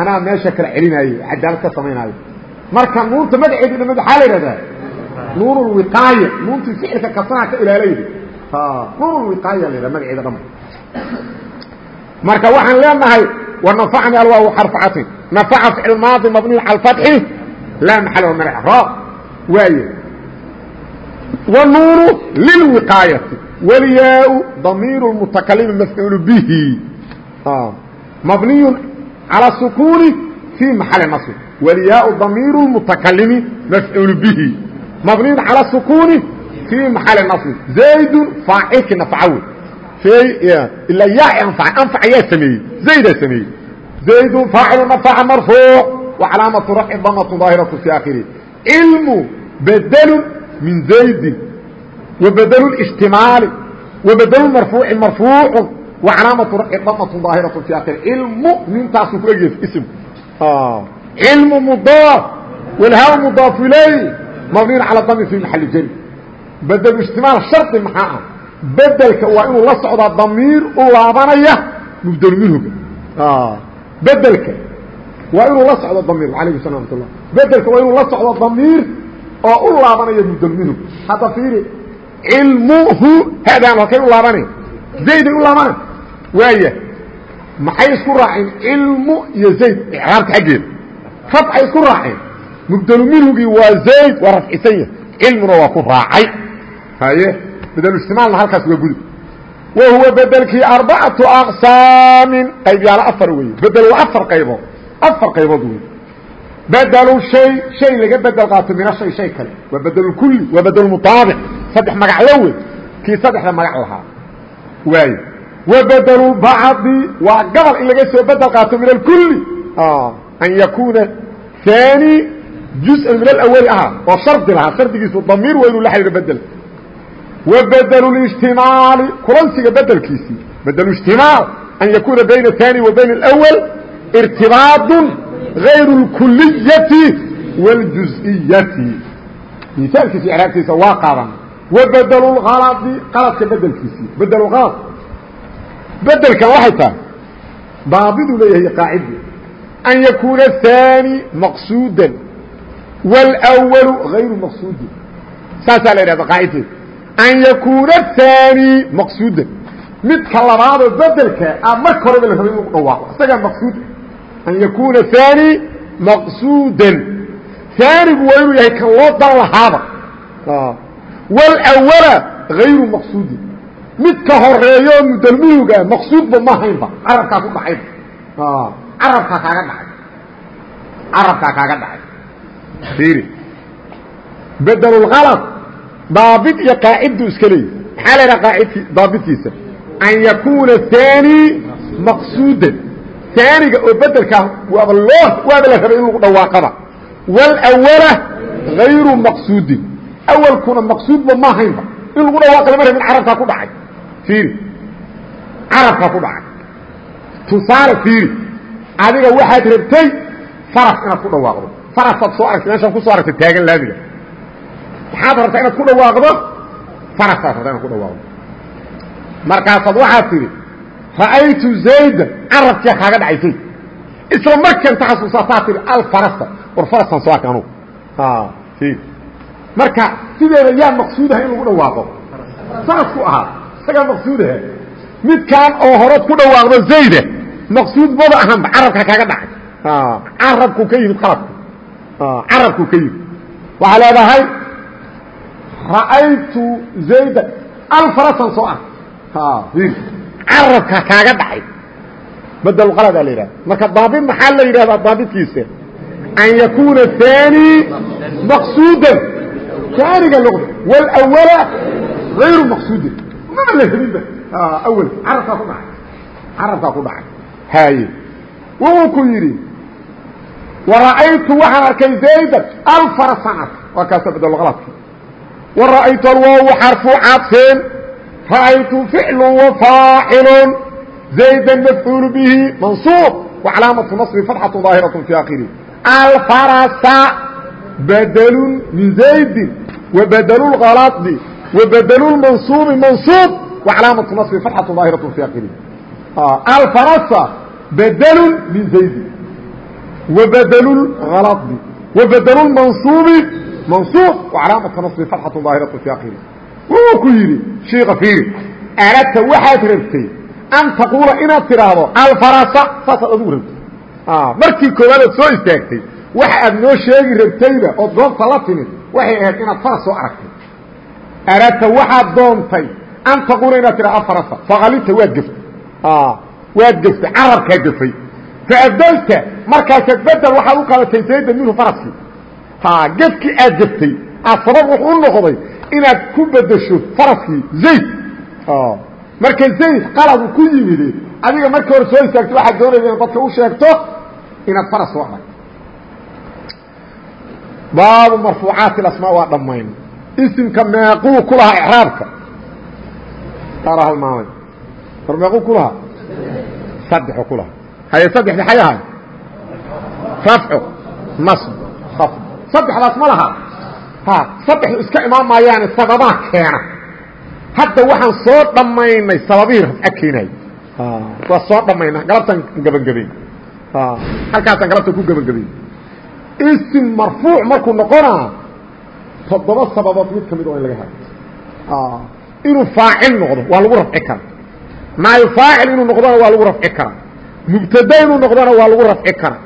anaa meesha kala celinaayo cadaalad ka samaynaayo marka nuunta magaceedi dhamad waxaa la yidhahdaa nuun lwiqaaya nuuntii ficilka kasraha ka ilaalaydi nuun lwiqaaya la yidhaha magaceeda dhama marka waxaan leenahay wanafacni alwaaw xarfacatin nafaca ficil maadi mabniy cala alfatxi laa maxal min acraab waaye wanuunu lilwiqaayati wlyaa damiir mutakalimi mafcuul bihi mabniy calى sukuni fii maxali naصb wlyaa damiir mutakalimi mafcuul bihi mabniy calى sukuni fii maxali naصb zaydu faacilki nafcawe ila yaa anfacay anfac yaa sameeyey zaydaa sameeyey zaydu faacilu nafca marfuuc wacalaamatu rafci damatu daahiratu fi akhiri cilmu bedelu min zaydin وبdل ااجتiماaل وبdل مرفوuع مرفوuع وعلاaمة رفع ضمة ظاaهرة في akhر علم mintaasu ku eg اسم علم مضاaف والhاw مضاaف إليه مبني على ضم في محل jر bdل اجتiماaل شharطi مaxaa ah bdelka waa inuu la socdaa ضميir u laabanaya مبdل minhga bdelka waa inuu la socdo ضمير عليه السلام ة الله bdelka waa inuu la socdo ضميir oo u laabanaya mudlmidu hadda iiri cilmuhu haadaan halkay u laabanayn zayday u laabanayn waaya maxay isku raaceen? Cilmu iyo zayd icraabka xaggeeda. Rafcay isku raaceen. Mubdelminhugii waa zayd waa rafcisan yahay. Cilmuna waa ku raacay. Haye badlistimaalna halkaas waa gudub wa huwa bedelkii arbacatu aqsaamin qaybyaalo afar weeye. Bedel waa afar qaybood. Afar qaybood wey badlu shay shay laga bedel qaato min ashay shay kale. Waa badlulkuli waa badlmutaabic saddex magaclo wey kii saddexda magac lahaa. Waayo wa badlu bacdi waa gabal in laga soo bedel qaato min alkuli ah, an yakuuna aani juz-an min alawali ahaa oo shardi lahaa. Shardigiisu damiir waa inuu la xidhiiro bedelka wa badlu lijtimaali kulansiga bedelkiisii badlu ijtimaal an yakuuna bayna aani wa bayna alawal irtibaadun. غayr الkuliyati wاljuزئiyati misaalkiisa icraabtiisa waa qaadan wa bedelu اlhaladi qaladka bedelkiisii bedel halad bedelkan waxay tahay daabiduu leeyahay qaacidi an yakuuna الثaanي maqsuuda wاlأwalu غayru maqsuudin saasaa la yidhahda qaacideed an yakuuna الثaanي maqsuudan midka labaadoo bedelka a marka horeba la rabay in lagu dhawaaqo isagaa maqsuud an yakuuna ثaanي maqsuudan ثaanigu waa inuu yahay kan loo dan lahaaba wاlأwala غayru maqsuudin midka horeeyo mudalmuhuga maqsuudba ma haynba carabkaa ku dhacayba carabkaa kaaga dhacay carabkaa kaaga dhacay fiiri bedelulkalad daabit iyo qaaciddu iska leeyahy maxaa la ydhaha qaacidki daabitkiisa an yakuuna haani maqsuudan haaniga oo bedelkaa waaba loo waaba la rabay in lagu dhawaaqaba wاlأwala غayru maqsuudin awalkuna maqsuudba ma haynba in lagu dhawaaqa lama rabin carabkaa ku dhacay fiiri carabkaa ku dhacay tusaale fiiri adiga waxaad rabtay faras inaad ku dhawaaqdo farasaad soo aragtay meeshaan ku soo aragtay taagan laamiga maxaad rabtaa inaad ku dhawaaqdo farasaad rabtaa inaad ku dhawaaqdo markaasaad waxaad tidhi ra'aytu zaydan carabkiia kaaga dhacay zayd isla markan taxasuusataa tihi alfarasa war farasaan soo arkay anugu marka sideeda yaa maqsuudaha in lagu dhawaaqo. Farasku ahaa. Isagaa maqsuudaha midkaan oo horeod ku dhawaaqdo zayda maqsuud maba ahanba carabka kaaga dhacay. Carabku ka yimid qalabku carabku ka yimid. Waxaa leedahay ra'aytu zayda alfarasan soo ark carabka kaaga dhacay. Badlqala baa la yidhahda marka daabit maxaa la yidhahdaa daabitkiisa an yakuuna aani maqsuudan. Aaniga noqda wlawala ayru maqsuudin. Maba la hebinba awel ah, carabkaa ku dhacay. Carabkaa ku dhacay. Haye wuxuu ku yidhi wara'aytu waxaan arkay zaydan alfara sanarka waa kaasa badlqalaadka wara'aytu alwaaw xarfu cadfeen ra'aytu ficlu wafaacilu zaydan mafcuul bihi mansuub wacalaamatu naصbi fatxatu ظaahiraة fi akhirih alfarasa badlu min zaydin wabadlu اlgaladi wabadlu lmansuubi mansuub wacalaamatu naصbi fatxatu ظaahiraة fi akhirih alfarasa badlu min zaydin wabadlu اgaladi wabadlu lmansuubi mansuub wacalaamatu naصbi fatxatu ظaahiraة fi akhirih wuxuu ku yidhi shiika fiiri aradta waxaad rabtay an taquula inaad tidhaahdo alfarasa saasaad adigu rabtay. Markii koowaadaad soo istaagtay waxa aad noo sheegi rabtayba ood goobta la timid waxay ahayd inaad faras soo aragtay. Aradta waxaad doontay an taquula inaad tidhahdo alfarasa faqalibta waad geftay waad geftay carabkaa gefay faabdalta markaasaad bedel waxaad u qadatay zayda minhu faraskii gefkii aad geftay aad sabab wuxuu u noqday inaad ku bedesho faraskii zayd. Marka zayd qaladu ku yimid adiga markii hore soo istaagto waxaad doonaysa inaad dadka u sheegto inaad faras soo arag baabu marfuucaati asmaa waa dhammayn. Isimka meequu ku lahaa taara halmaamay war meequu ku lahaa? Saddexu ku lahaa. Haye saddex maxay ahay rafcu nasb khafd saddexdaas ma laha saddexdu iska imaan maayaane sababaa keena. Hadda waxaan soo dhammaynay sababihii rafco keenay. Waa soo dhammaynaa galabtaan gebagabeyn halkaasaan galabta ku gebagabeyn isim marfuuc markuu noqonaa toddoba sababood mid ka mid oo in laga hado inuu faacil noqdo waa lagu rafci karaa. Naayo faacil inuu noqdona waa lagu rafci karaa. Mubtada inuu noqdona waa lagu rafci karaa.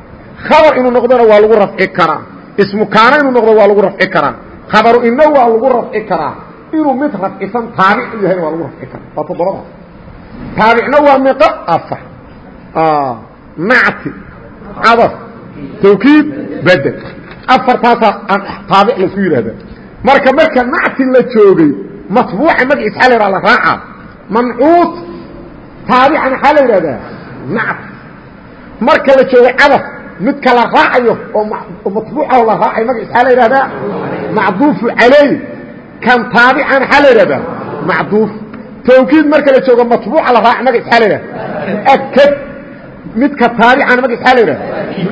Khabar inuu noqdona waa lagu rafci karaa. Ismu kaana inuu noqdo waa lagu rafci karaa khabaru ina waa lagu rafci karaa. Inuu mid rafcisan taabic yahayna waa lagu rafci karaa. Waa toddobada. Taabicna waa miqo afar nacti cadaf tawkiid bedel afartaasaa taabic la isku yidhaahda marka marka nacti la joogay matbuuca magaciis xaa la yhaha la raaca. Mancuut taabica maxaa la yidhahdaa nacti. Marka la joogay cadaf midka la raacayo oo matbuucaho la raacay magaciis maxaa la yidhahdaa macduufu calayh kan taabican maxaa la yidhahdaa macduuf. Tawkiid marka la joogo matbuuca la raacay magaciis maxaa la yidhahda muakad midka taabicana magaciis maxaa la yidhahda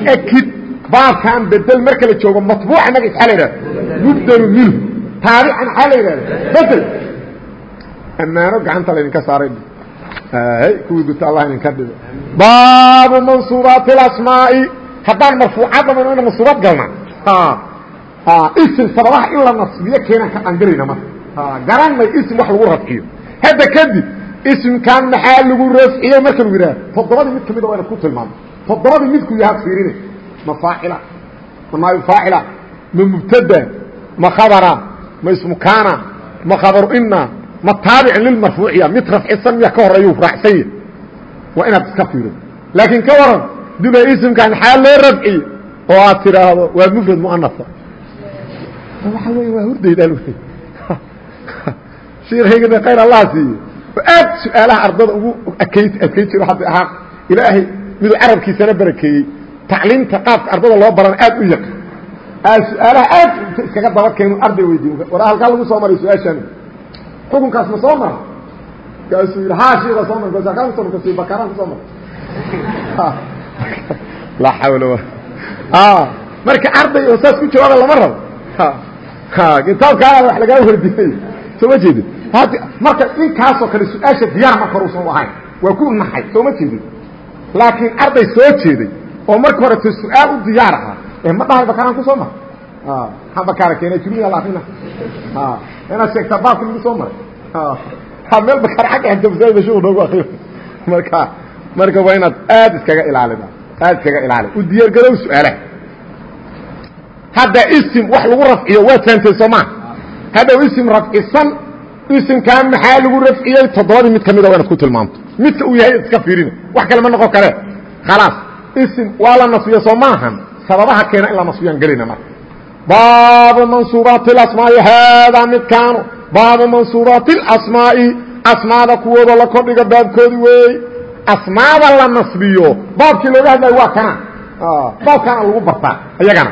muakid baabkan bedel marka la joogo matbuuca magaciis maxaa la yidhahda mubdelu minhu taabican maxaa la yidhahda bedel ammaano gacanta laydinka saaray kuwii guta allah idinka dhigo. Baabu mansuubaati اasmaa'i haddaan marfuucaad dhamayno ina mansuubaad galna ism sababaha in la nasbiyo keenaan ka angelayna marka garanay ism wax lagu rafciyo hadda kadib ismkan maxaa lagu rafciyey marka lagu yidhaha toddobadii mid kamida waa ina ku tilmaamo. Toddobadii midku yahaad fiirine ma faacila. Ma naaib faacila. Ma mubtada. Ma khabara. Ma ismu kaana ma khabaru ina ma taabicin lilmarfuuciya mid rafcisan miya ka horeeyu raacsan waa inaad iska fiiro. Laakiin ka waran dula ismkan maxaa loo rafciye oo aad tidhaahdo waa mufrad muanasa waxa wey waa hurdaydaal wey sheekaygana khayr allah siiye oo aad su'aalaha ardada ugu akay adkay jiro hadda ahaa ilaahay miduu carabkiisana barakeeyey. Tacliimta qaabka ardada loo baran aad u yaqan su'aalaha aad iskaga daba keenu arday weydiin. War halkaa lagu soo maray su'aashan xukunkaas ma soo mara kaasuu yidhi ha shiika soo mar kaasi bakaraan ku soo mar laa xawla marka arday oo saas ku jawaaba lama rabo kitaabkaana wax lagaa wardiyay soo ma jeedid marka inkaasoo kale su'aasha diyaar marka horuusan u ahayn waa ku naxay soo ma jeedid laakiin arday soo jeeday oo marka hore te su'aal u diyaar ahaa ee ma dhahay bakaraan ku soo mar maxaa bakaara keena jurmiya la akrina inaad sheegtaa baabka lagu soo maray. Meel bakaar agga antamsa mashu noogu akriyo marka marka waa inaad aad iskaga ilaalida aad iskaga ilaali u diyaargarow su'aalaha hadda isim wax lagu rafciyo waa fahamtay soo maa haddaw isim rafcisan isimkan maxaa lagu rafciyey? Toddobadii mid kamida waa inaad ku tilmaamto midka uu yahay iska fiirina. Wax kale ma noqon kare. Khalaas isim waa la nasbiya soo maahan. Sababaha keena in la nasbiyaan gelina marka. Baabu mansuubaati اasmaa'i haadaa midkaanu baabu mansuubaati اasmaa'i asmaada kuwooda la kordhiga baabkoodi weey. Asmaada la nasbiyo. Baabkii looga hadlayo waa kana. Baabkaana lagu bartaa. Iyagana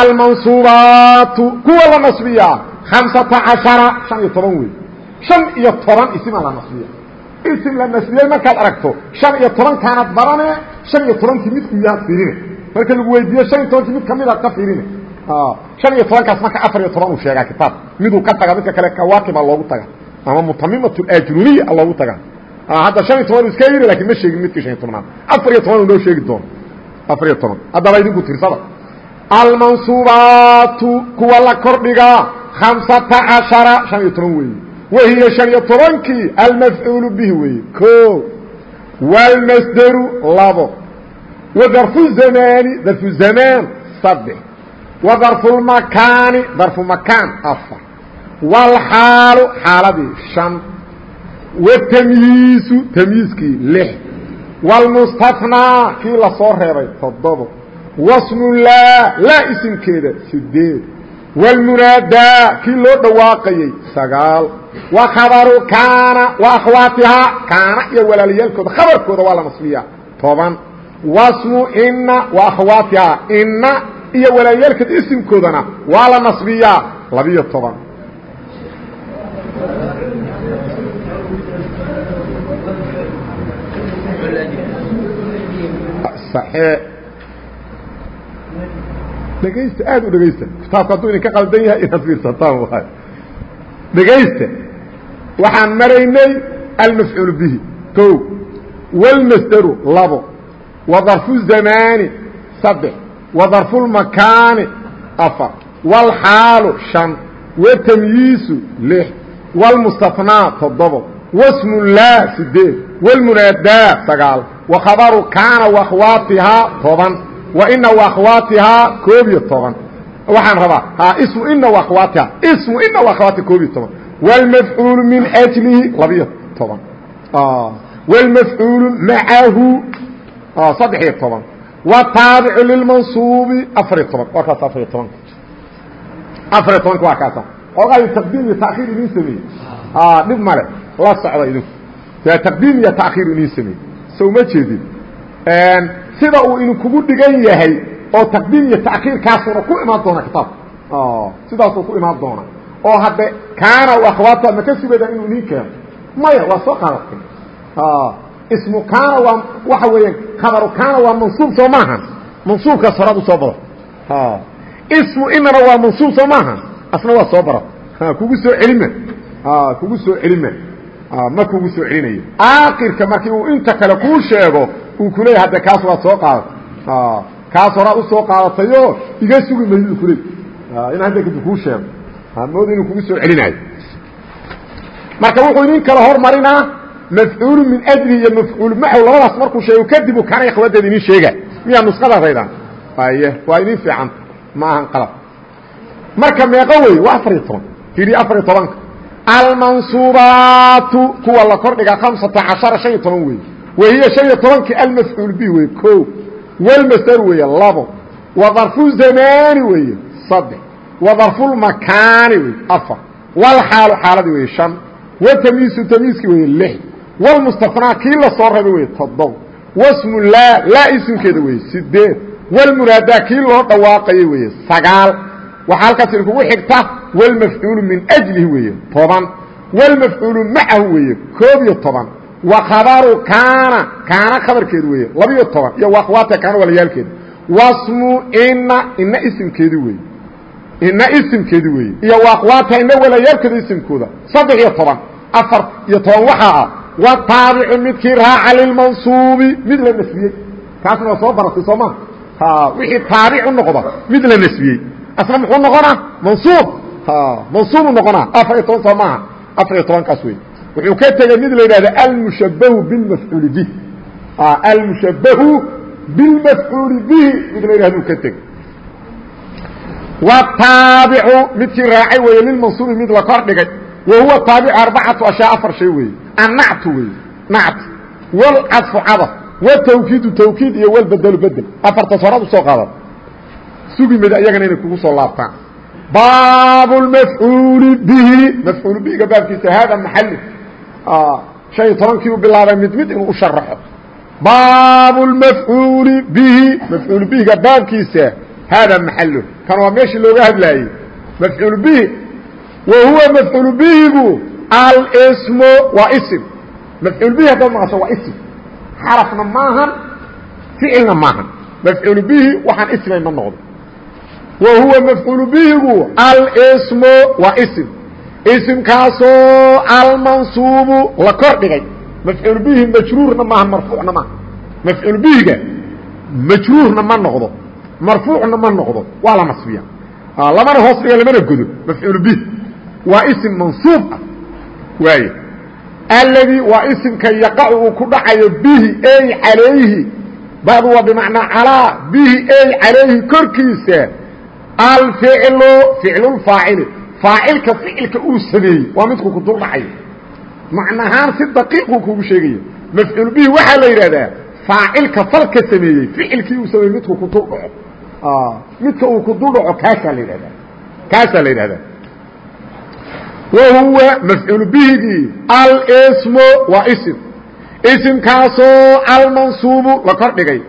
almansuubaatu kuwa la nasbiyaa hamsata cashara شhan iyo toban wey شhan iyo toban isima la nasbiya isim la nasbiyey markaad aragto شhan iyo tobankaanad barane شhan iyo tobankii midku yaad fiirine marka lagu weydiiyo شhan iyo tobankii mid kamidaad ka fiirine شhan iyo tobankaas marka afar iyo toban uu sheegaa kitaab miduu ka taga midka kale kawaakibaa loogu taga ama mutamimat ajrumiya loogu taga hadda شhan iyo toban u iska yiri lakin ma sheegin midkii شhan iyo tobnaad afar iyo toban u noo sheegi doono afar iyo toban haddaba idinku tirsada almansuubaatu kuwa la kordhigaa hamsata cashara شhan iyo toban weeye wahiya شhan iyo tobankii almafcuulu bihi weeye o wاlmasderu labo wadarfu zamaani darfu zamaan saddex wadarfulmakaani darfu makaan afar wاlxaalu xaaladii شhan watamyiisu tamyiiskii lix wاlmustahnaa kii la soo reebay toddobo wasmu laa isimkeeda sideed wاlmunaadaa kii loo dhawaaqayey sagaal. Wa khabaru kaana wa akhwaatihaa kaana iyo walaalayaalkooda khabarkooda waa la nasbiyaa toban wasmu ina wa akhwaatihaa ina iyo walaalayaalkeeda isimkoodana waa la nasbiyaa labiyo toban dhegaysta aad u dhegaysta kitaabka hadduu idinka qaldan yahay inaad fiirsataan waay dhegaysta waxaan maraynay almafcuul bihi o wاlmasderu labo wa darfu zamaani saddex wa darfulmakaani afar wاlxaalu شhan watamyiisu lix wاlmustahnaa toddobo wasmu laa sideed wاlmunaadaa sagaal wa khabaru kaana wakhwaatihaa toban ina akhwaatihaa koob iyo toban. Waxaan rabaa ismu ina akhwaatihaa ismu ina akhwaatiha koob iyo toban. Wlmafcuulu min ajlihi labiyo toban. Ah, Wlmafcuulu macahu ah, saddex iyo toban. Wataabicu lilmansuubi afariyo toban. Waa kaas afariyo tobanka afariyo tobanka waa kaasa xoogaa taqdiim iyo taakhiir idin sameeyey. Ah. Dhib male la socda idinku taqdiim iyo taakhiir idin sameeyey. Sowma jeedin sida uu idinkugu dhigan yahay oo taqdiim iyo ta'khiirkaasuna ku imaan doona kitaabka sidaasuu ku imaan doona oo hadde kaana u akhwaata ma ka sugaydaa inuu idin keeno? Maya waa soo qaadatay ismu kaana waa waxa weeyaan khabaru kaana waa mansuub soo maaha mansuubkaas horaad u soo bado ismu inana waa mansuub soo maaha asna waa soo bara kugu soo celima kugu soo celima ma kugu soo celinayo. Aakirka markii uu inta kale kuu sheego uu kuleeyahy hadde kaas waad soo qaadatay kaas horaad u soo qaadatayo iga sugi maydu kuleey in hadda kadib kuu sheego. Mooda inuu kugu soo celinayo. Marka wuxuu idin kala hormarinaa mafcuulu min ajli iyo mafcuul maxow labadaas markuu sheego kadib uu kana ikhwadeeda idin sheega. Miyaa nusqadadaydaan aye waa idin fiicanta ma ahan qalab. Marka meeqo wey waa afar iyo toban. Fiiri afar iyo tobanka almansuubaatu kuwa la kordhiga hamsata cashara shan iyo toban wey wahiya shan iyo tobankii almafcuul bi wey ko walmasdar weeye labo. Wa darfu zamaani weeye saddex. Wa darfulmakaani wey afar. Walxaalu xaaladii weeye shan. Watamiisu tamiiskii weeye lix. Walmustanaa kii la soo rabay wey toddoba wasmu laa laa isimkeeda weeye sideed walmunaadaa kii loo dhawaaqayay weeye sagaal. Waxaa halkaas idinkugu xigta walmafcuulu min ajlihi weeye toban walmafcuulu macahu weeye koob iyo toban khabaru kaana kaana khabarkeedu weeye labiyo toban iyo wakhwaata kaana walayaalkeeda wasmu ina ina isimkeedi weeye ina isimkeedi weeye iyo wakhwaata ina walayaalkeeda isimkooda saddex iyo toban afar iyo toban waxaa ah wataabicu midkii raaca lilmansuubi mid la nasbiyey kaasna waa soo baratay soo maa wixii u noqda mid la nasbiyey asna muxuu noqonaa mansuub mansuubu noqonaa afar iyo toban soo maaha. Afar iyo tobankaas wey wuxuu ka tegey mid la yidhahda almushabahu bilmafcuuli bih almushabahu bilmafcuuli bihi mid la yidhahdu ka tegey wataabicu midkii raacay weeye lilmansuubi mid la kor dhigay. Wa huwa taabicu arbacatu ashyaa afar shay weeye. Annactu weeye. Nact walcadfu cadaf watawkiidu tawkiid iyo walbedelu bedel. Afartaas horaad u soo qaada sugi mid iyagana inay kugu soo laabtaan baabu lmafcuuli bihi. Mafcuulu bihiga baabkiisa haada maxali شhan iyo tobankii u bilaabay mid mid inuu u sharaxo baabu lmafcuuli bihi. Mafcuul bihiga baabkiisa haada maxalo kan waa meeshii looga hadlaayey mafcuul bihi. Wa huwa mafcuul bihigu alsmu waa ism mafcuul bihi haddaad maqasho waa ism xarafna maahan ficilna maahan. Mafcuul bihi waxaan ismay ma noqdo wa huwa mafcuul bihigu alsmu waa ism isimkaasoo almansuubu la kor dhigay. Mafcuul bihi majruurna maaha marfuucna maaha mafcuul bihiga majruurna ma noqdo. Marfuucna ma noqdo. Waa la nasbiya. Lamana hoos dhiga lamana godo. Mafcuul bihi. Waa isim mansuub ah. Waay alladii waa isimka yaqacu uu ku dhacayo bihi ey calayhi. Badu waa bimacnaa calaa. Bihi ey calayhi korkiisa alficlu ficlulfaacili faacilka ficilka uu sameeyey waa midku ku dul dhacayo macnahaan si daqiiquu kugu sheegaya mafcuul bihi waxaa la yidhahdaa faacilka falka sameeyey ficilkii uu sameeyey midku ku dul dhaco midka uu ku dul dhaco kaasaa la yidhahdaa kaasaa la yidhahdaa wa huwa mafcuul bihigii alsmu waa ism isimkaasoo almansuubu la kor dhigay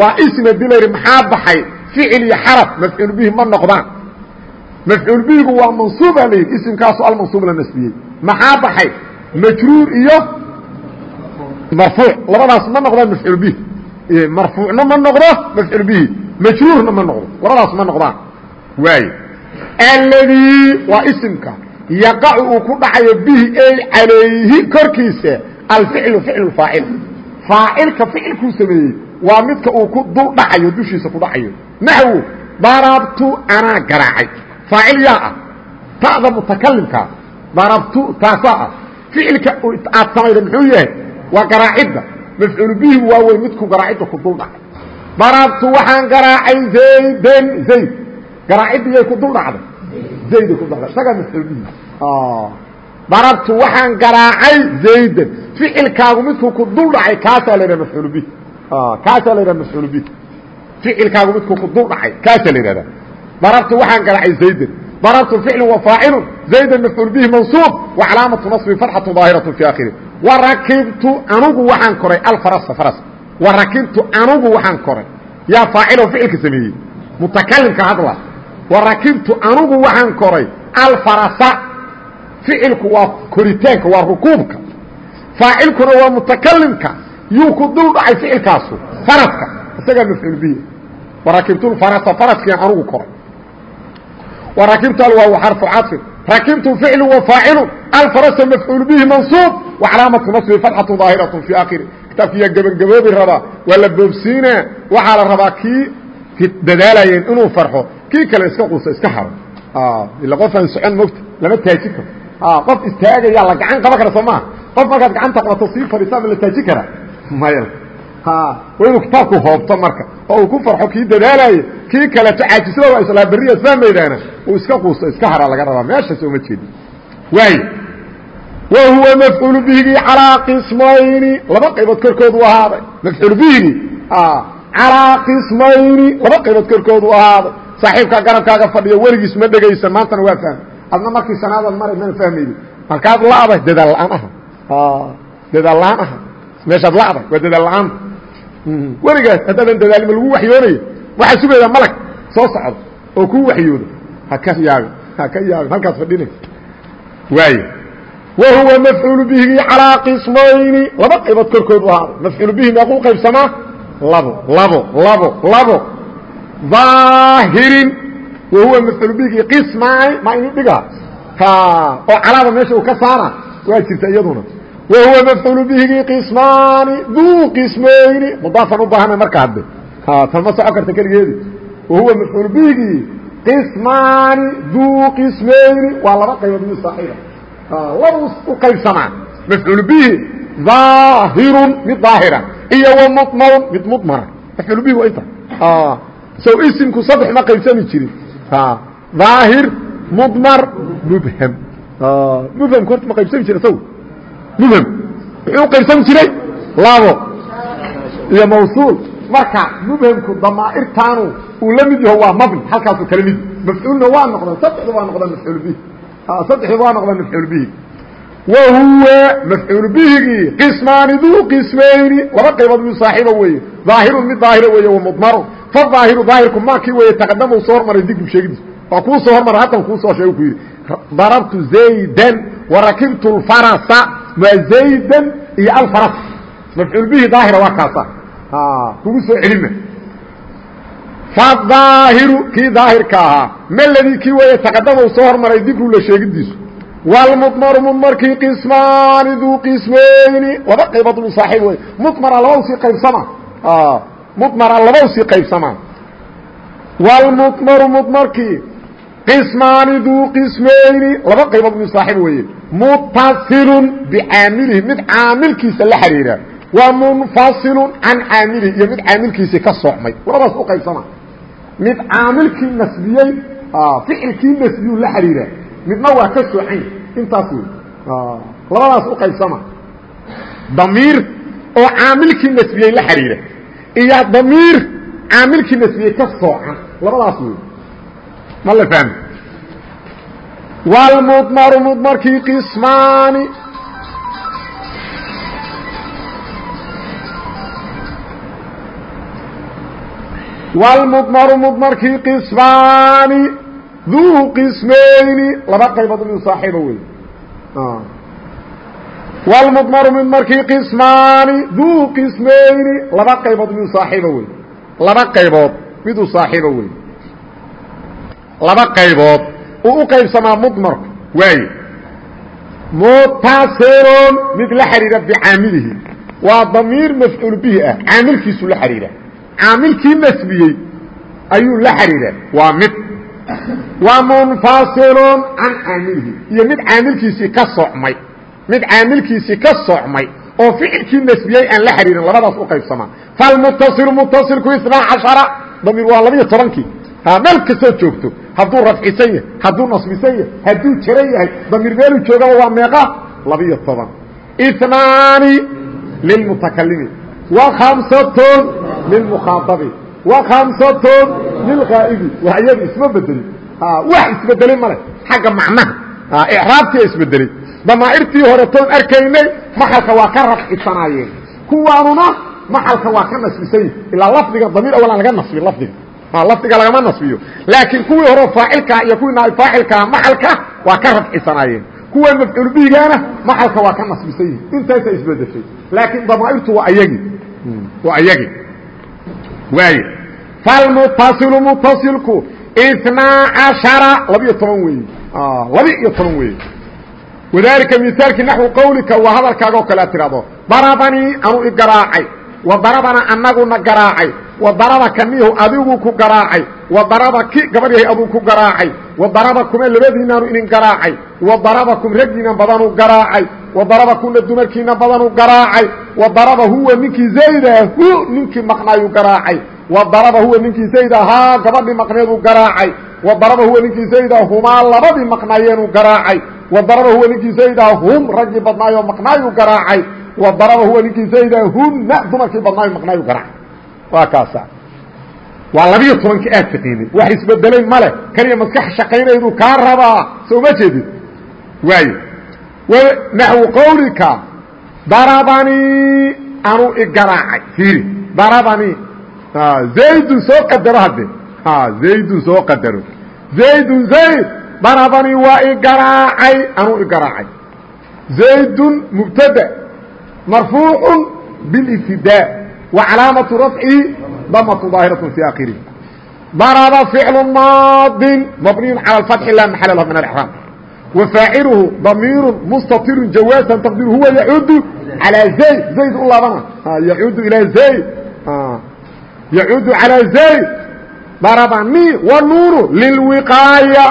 waa ism haddii la yidhi maxaa baxay ficil iyo xaraf mafcuul bihi ma noqdaan. Mafcuul bihigu waa mansuuba la yidhi isimkaasoo almansuub la nasbiyey. Maxaa baxay? Majruur iyo marfuuc. Labadaas ma noqdaan mafcuul bihi. Marfuucna ma noqdo mafcuul bihi. Majruurna ma noqdo. Labadaas ma noqdaan. Waay alladii waa isimka yaqacu uu ku dhacayo bihi ey calayhi korkiisa alficlu ficlu faacil. Faacilka ficilkuu sameeyey waa midka uu ku dul dhacayo dushiisa ku dhacayo naxwu darabtu anaa garaacay faacil yaa ah ta'da mutakalimkaa darabtu taasaa ah ficilka aad samayda muxuu yahay waa garaacidda mafcuul bihi waa wey midku garaacidda ku dul dhacay darabtu waxaan garaacay zaydan zayd garaaciddiyay ku dul dhacday zayday ku dhacday isagaa mafcuul bihi darabtu waxaan garaacay zaydan ficilkaagu midkuu ku dul dhacay kaasaa la yidhaha mafcuul bihi kaasaa la yidhaha mafcuul bihi ficilkaagu midkuu ku dul dhacay kaasaa la yidhahdaa. Darabtu waxaan garaacay zaydan darabtu ficlu wa faacilu zaydan mafcuul bihi mansuub wa calaamatu naصbi fatxatu daahiratu fi akhiri wa rakibtu anugu waxaan koray alfarasa faras. Wa rakibtu anugu waxaan koray. Yaa faacilo ficilka sameeyey. Mutakalimka hadla. Wa rakibtu anugu waxaan koray alfarasa. Ficilku waa koritaanka waa rukuubka. Faacilkuna waa mutakalimka yuu ku dul dhacay ficilkaasu faraska. Isagaa mafcuul bihi wa rakibtu farasa faraskiian anugu koray wa rakibtu alwaaw xarfu caطfin rakibtu ficlu wa faacilu alfarasa mafcuul bihi mansuub wa calaamatu nasbi fatxatu daahiraة fi akhiri kitaabkiyaa gebangaboobi rabaa waa la boobsiinaa waxaa la rabaa kii dadaalayeen inuu farxo kii kale iska quuso iska haro ila qof aan socon mogta lama taaji karo qof istaagayaa la gacan qaban kara soo maha qof markaad gacanta qabato sii fadhiisa ma la taaji karaa maya waa inuu kitaabku hoobto marka oo uu ku farxo kii dadaalaaye kii kaleto caajisada waa islaa berriya fahmaydaana uu iska quusto iska hara laga rabaa. Meeshaas uma jeedi waay wa huwa mafcuul bihigii calaa qismayni laba qaybood korkoodu ahaaday. Mafcuul bihigii calaa qismayni laba qaybood korkoodu ahaaday. Saaxiibkaa garabkaaga fadhiyo weligiis ma dhegaysan maantana waa fahmay adna markii shanaadaad maray mana fahmaydi markaad la'day dadaal la'aan aha. Dadaal la'aan aha. Meeshaad la'day waa dadaal la'aanta weligaas haddaadan dadaalima lagu waxyoonayo waxaa sugaydaa malag soo socda oo kuu waxyooda haka yaabin haka yaabin halkaas fadhinaysa waay wa huwa mafcuul bihigii calaa qismayni laba qaybood korkood u ahaaday mafcuul bihi meequu qaybsamaa? Labo labo labo labo. ظaahirin wa huwa mafcuul bihigii qismaani ma ini dhiga oo calaada meesha uu ka saara waa jirta iyaduna wa huwa mafcuul bihigii qismaani duu qismayni mudaafan u baahana marka hadde tan ma soco karta keligeedi wa huwa mafcuul bihigii qismaani duu qismayni waa laba qaybood mid saaxiiba laba u qaybsamaa mafcuul bihi ظaahirun mid daahira iyo wa mudmarun mid mudmara mafcuul bihi waa inta sow isimku saddex ma qaybsami jirin ظaahir mudmar mubham mubhamku horta ma qaybsami jira saw mubham muxuu qaybsami jiray labo iyo mawsuul. Marka mubhamku damaa'irtaanu uu la mid yaho waa mabni halkaasuu kala mid mafcuulna waa noqdaan saddexda waa noqdaan mafcuul bihi. Saddexda waa noqdaan mafcuul bihi. Wa huwa mafcuul bihigii qismaani duu qismayni. Laba qaybood mid saaxiiba weeye. Daahirun mid daahira weeye wa mudmaru. Faaahiru daahirku maakii weeye taqadama uu soo hormaray digbu sheegidiis waa kuu soo hormaray haddan kuu soo sheeg ku yidhi. Darabtu zaydan wa rakibtu lfarasa waa zaydan iyo alfaras. Mafcuul bihi daahira waa kaasa. Kugu soo celina faaahiru kii daahirka ahaa maladii kii weeye taqadama uu soo hormaray dikru la sheegidiisu wlmudmaru mudmarkii qismaani duu qismayni laba qaybood u saaxiib wey mudmara laba u sii qaybsama. Mudmara laba u sii qaybsamaan wlmudmaru mudmarkii qismaani duu qismayni laba qaybood mid saaxiib weeye. Mutasilun bicaamilihi mid caamilkiisa la xidhiira wa munfasilun can caamilihi iyo mid caamilkiisii ka soocmay labadaas u qaybsama. Mid caamilkii nasbiyey ficilkii nasbiyuu la xidhiira midna waa ka soocany intaas wey labadaas u qaybsama. Damiir oo caamilkii nasbiyey la xidhiira iyo damiir caamilkii nasbiyey ka soocan labadaas wey ma la fahmi wlmudmaru mudmarkii qismaani wlmudmaru mudmarkii qismaani duu qismayni laba qaybood mid saaxiiba wey wlmudmaru mudmarkii qismaani duu qismayni laba qaybood miduu saaxiiba wey laba qaybood miduu saaxiiba wey laba qaybood uu u qaybsamaa mudmarku waaye mutasilun mid la xidhiira bicaamilihi. Waa damiir mafcuul bihi ah caamilkiisuu la xidhiira caamilkii nasbiyey ayuu la xidhiira waa mid. Wa munfasilun can caamilihi. Iyo mid caamilkiisii ka socmay mid caamilkiisii ka socmay oo ficilkii nasbiyey aan la xidhiirin labadaas u qaybsamaa. Falmutasilu mutasilku isnaa cashara. Damiir waa labiyo tobankii meel kastood joogto. Hadduu rafcisan yahay hadduu nasbisan yahay hadduu jaran yahay damiir meeluu joogaba waa meeqa? Labiyo toban. Inaani lilmutakalimi wa khamsatun lilmukhaaabi wa khamsatun lilqaa'ibi waa iyadu isma bedelin. Wax isbedelin male xagga macnaha. Icraabtia isbedelay damaa'irtii hore toon arkaynay maxalka waa ka rafcisanaayeen. Kuwaanuna maxalka waa ka nasbisany ilaa lafdiga damiir awalan laga nasbiyo lafdiga lafdiga lagama nasbiyo. Laakiin kuwii hore faacilkaa iyo kuwii naab faacilkaa maxalka waa ka rafcisanaayeen kuwan mafcuul bihigaana maxalka waa ka nasbisan yihiin intaasa isbedeshay laakiin damaa'irtu waa ayagii waa ayagii waay falmutasilu mutasilku itnaa cashara labiyo toban weeye laba-iyo toban weeye wadaalika misaalkii naxwi qawlika waa hadalkaaga oo kale ad tidhahdo darabanii anuu i garaacay. Wa darabana anaguna garaacay wa darabaka nihu adigu ku garaacay wa darabaki gabadh aduu ku garaacay wa darabakume labadiinaanu idin garaacay wa darabakum raggiina badanuu garaacay wa darabakuna dumarkiina badanuu garaacay wa daraba huwa ninkii zayda hu ninkii maqnaayuu garaacay wa daraba huwa ninkii zayda haa gabadhii maqneeduu garaacay wa daraba huwa ninkii zayda humaa labadii maqnaayeenuu garaacay wa daraba huwa ninkii zayda hum raggii badnaayoo maqnaayuu garaacay wa daraba huwa ninkii zayda huna dumarkii badnaayo maqnaayu garaacay waa kaasa. Waa labiyo tobanka aad taqiinay wax isbedelay male kaniya maskax shaqaynayduu kaa rabaa. Soo ma jeedid waayo. Naxwu qawlika. Darabanii anuu igaraacay fiiri. Darabanii zaydun soo qadaro hadde. Zaydun soo qadaro. Zaydun zayd darabanii waa igaraacay anuu igaraacay zaydun mubtada marfuucu bilibtidaa wa calaamatu rafcihi dmة ظاahiرة في akhirih ضرب فعل ماaض مبني على الفتح لا محل له من الإحرام وفاaعلهu ضمير مستطر جواaزا تقدير هو يعud على زayd زayd u laabana يعud إلى زayd يعud على زayd ضربني ونuن للوقاaية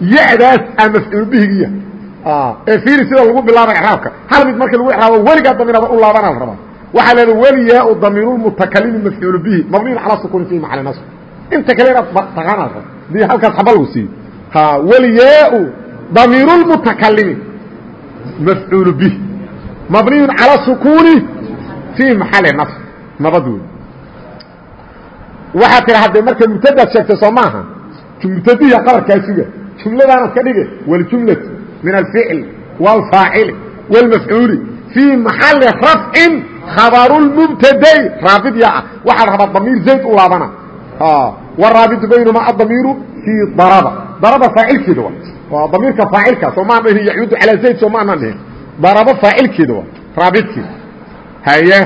يdaas a مفعuل bhigiya ee فiiri sida lagu bilaaba إحrاaبka hal mid marka lagu إحraabo weligaa damiiraba u laabana la rabaa waxaa la weli yahay damiirulmutakalimi mafcuul bihi mabniin calaa sukuuni fi macli nas inta kale inaad taqaanasa di halkaas xaba lagu siiyo weliyaa damiirulmutakalimi mafcuul bihi mabniyun calaa sukuuni fii maxali nas nabad wey waxaa tira haddee marka mubtadaad sheegtay soo maaha mubtadihi qabarkaa suga jumladaanaad ka dhige waljumlatu min alficli wاlfaacili wاlmafcuuli fii maxali rafcin khabarulmubtadey raabid yaa waxaa rabaa damiir zayd u laabana waraabitu baynuma adamiiru fii daraba daraba faacilkeeda wa waa damiirka faacilka soo maan dhihin yacuudu calaa zayd soo maanan dhihin daraba faacilkeeda wa raabidkeeda haye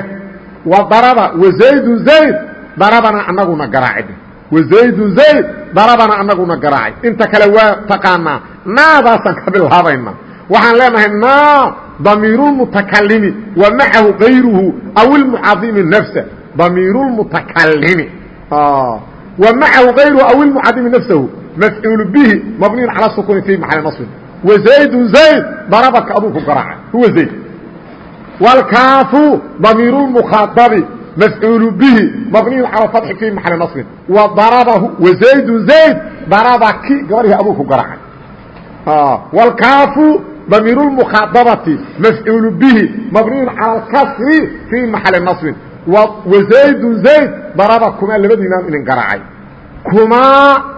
wa daraba wazaydu zayd darabana anaguna garaacay wazaydu zayd darabana anaguna garaacay inta kale waa taqaanaa naadaasaan ka bilaabayna waxaan leenahay na ضميir المتakalimi و maعahu غayruhu aw المcadimi نفسه ضميir المتakalimi و maعahu غayruhu aw المcadimi نفسhu مفcuuل bه مبنiي عalى السكون في محل نصب وزaيد زaيد ضربka aduu ku garaacay huwa زayd والكاafu ضميir المخاaطب مفcuuل bه مبنiي عalى الفتح في محل نصب وزaيد زaيد ضربki gabadhi aduu ku garaacay والكاafu ضمير المخاaطبة مفعuل bه مبني عaلى الكسر في محل نصب وزaيد زaيد ضربa كma labadiinaan idin garaacay كma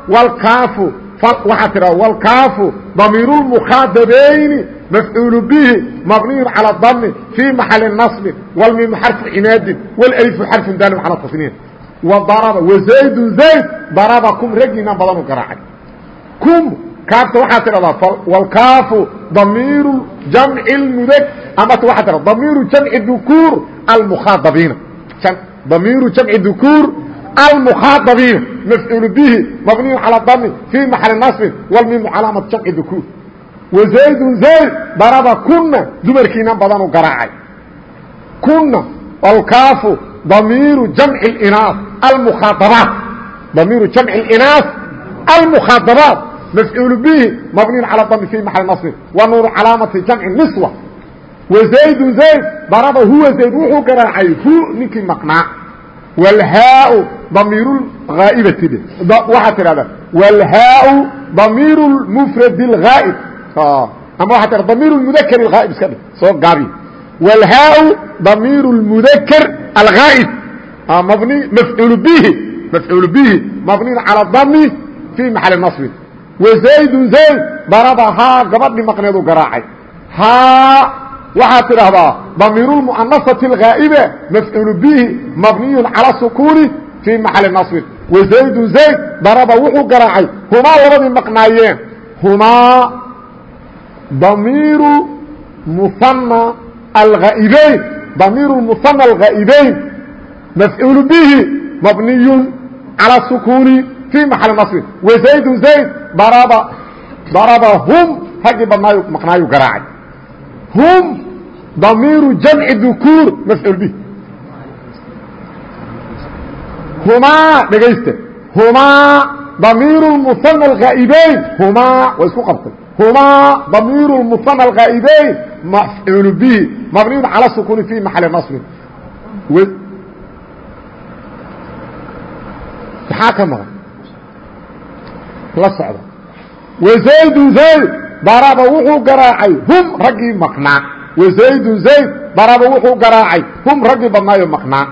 والكاف waxaa tiha والكاف ضمير المخاaطبين مفعuل bه مبني عaلى الضم في محل نصب والميم حرف cماad والألف حرف dال على تصنيع وضرب وزaيد زaيد ضربكم rgiinaan badan u garaacay kaafta waxaa tidhahdaa wlkaafu damiiru jamci mud amase waxaa tia damiiru jamci dukuur almukhaadabiina damiiru jamci dukuur almukhaadabiina mafcuul bihi mabniyu calى dami fii maxali naصbin walmimu calaamat jamci dukuur wazaydun zayd daraba kuna dumarkiina badanu garaacay kuna alkaafu damiiru jamci اinaas almukhaadabaat damiiru jamci اinaas almukhaadabaat mafcuul bihi mabniy calى dami fi maxal naصbi wa nuuru calaamati jamci niswa wazaydu zayd daraba huwa zayd wuxuu garaacay hu ninkii maqnaa wlhaau damiir haaibati dhe waxaa tidhahdaa wlhaau damiir mufrad اhaa'ib ama waxaa tia damiir mudakr اhaa'ib iska dhe soo gaabi wlhaau damiir mudakr alhaa'ib mabni mafcuul bihi mafcuul bihi mabniy calى dami fi maxali naصbi wazaydun zayd daraba haa gabadhii maqneedu garaacay. Haa waxaad tidhaahdaa damiirulmu'anasati alghaa'iba mafcuulu bihi mabniyun cala sukuuni fii maxali nasbin. Wazaydun zayd daraba wuxuu garaacay. Humaa labadii maqnaayeen. Humaa damiiru muana alhaa'ibayn damiiru muana alghaa'ibayn mafcuulu bihi mabniyun cala sukuuni fii maxali nasbin. Wazaydun zayd daraba daraba hum raggii badnaayu maqnaayu garaacay. Hum damiiru jamci dukuur mafcuul bih humaa dhegaysta humaa damiiru muana alghaa'ibeyn humaa waa isku qabtay. Humaa damiiru muana alghaa'ibeyn mafcuul bihi mabniyun cala sukuuni fi maxali nasbin maxaa ka maqan? La socda wazaydu zayd daraba wuxuu garaacay. Hum raggii maqnaa. Wazaydu zayd daraba wuxuu garaacay. Hum raggii badnaayo maqnaa.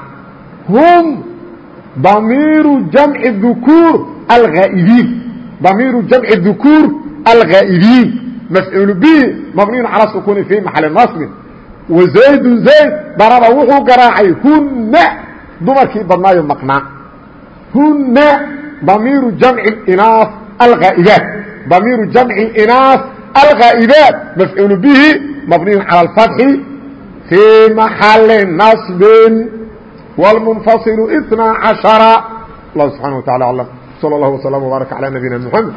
Hum damiiru jamci dukuur alghaa'ibiin damiiru jamci dukuur alghaa'ibiin mafcuul bihi mabniyun calaa sukuuni fii maxali nasbin wazaydu zayd daraba wuxuu garaacay. Hunna dumarkii badnaayo maqnaa. Hunna damiiru jamci inaas alghaa'ibaat damiiru jamci inaas alghaa'ibaat mafcuul bihi mabniyu calى اfatxi fii maxali naصbin wاlmunfasilu اثna caشhara allah subxanaه wa taعala aclam slى اllah وsلام وbaarak عalى nabiyina mحamed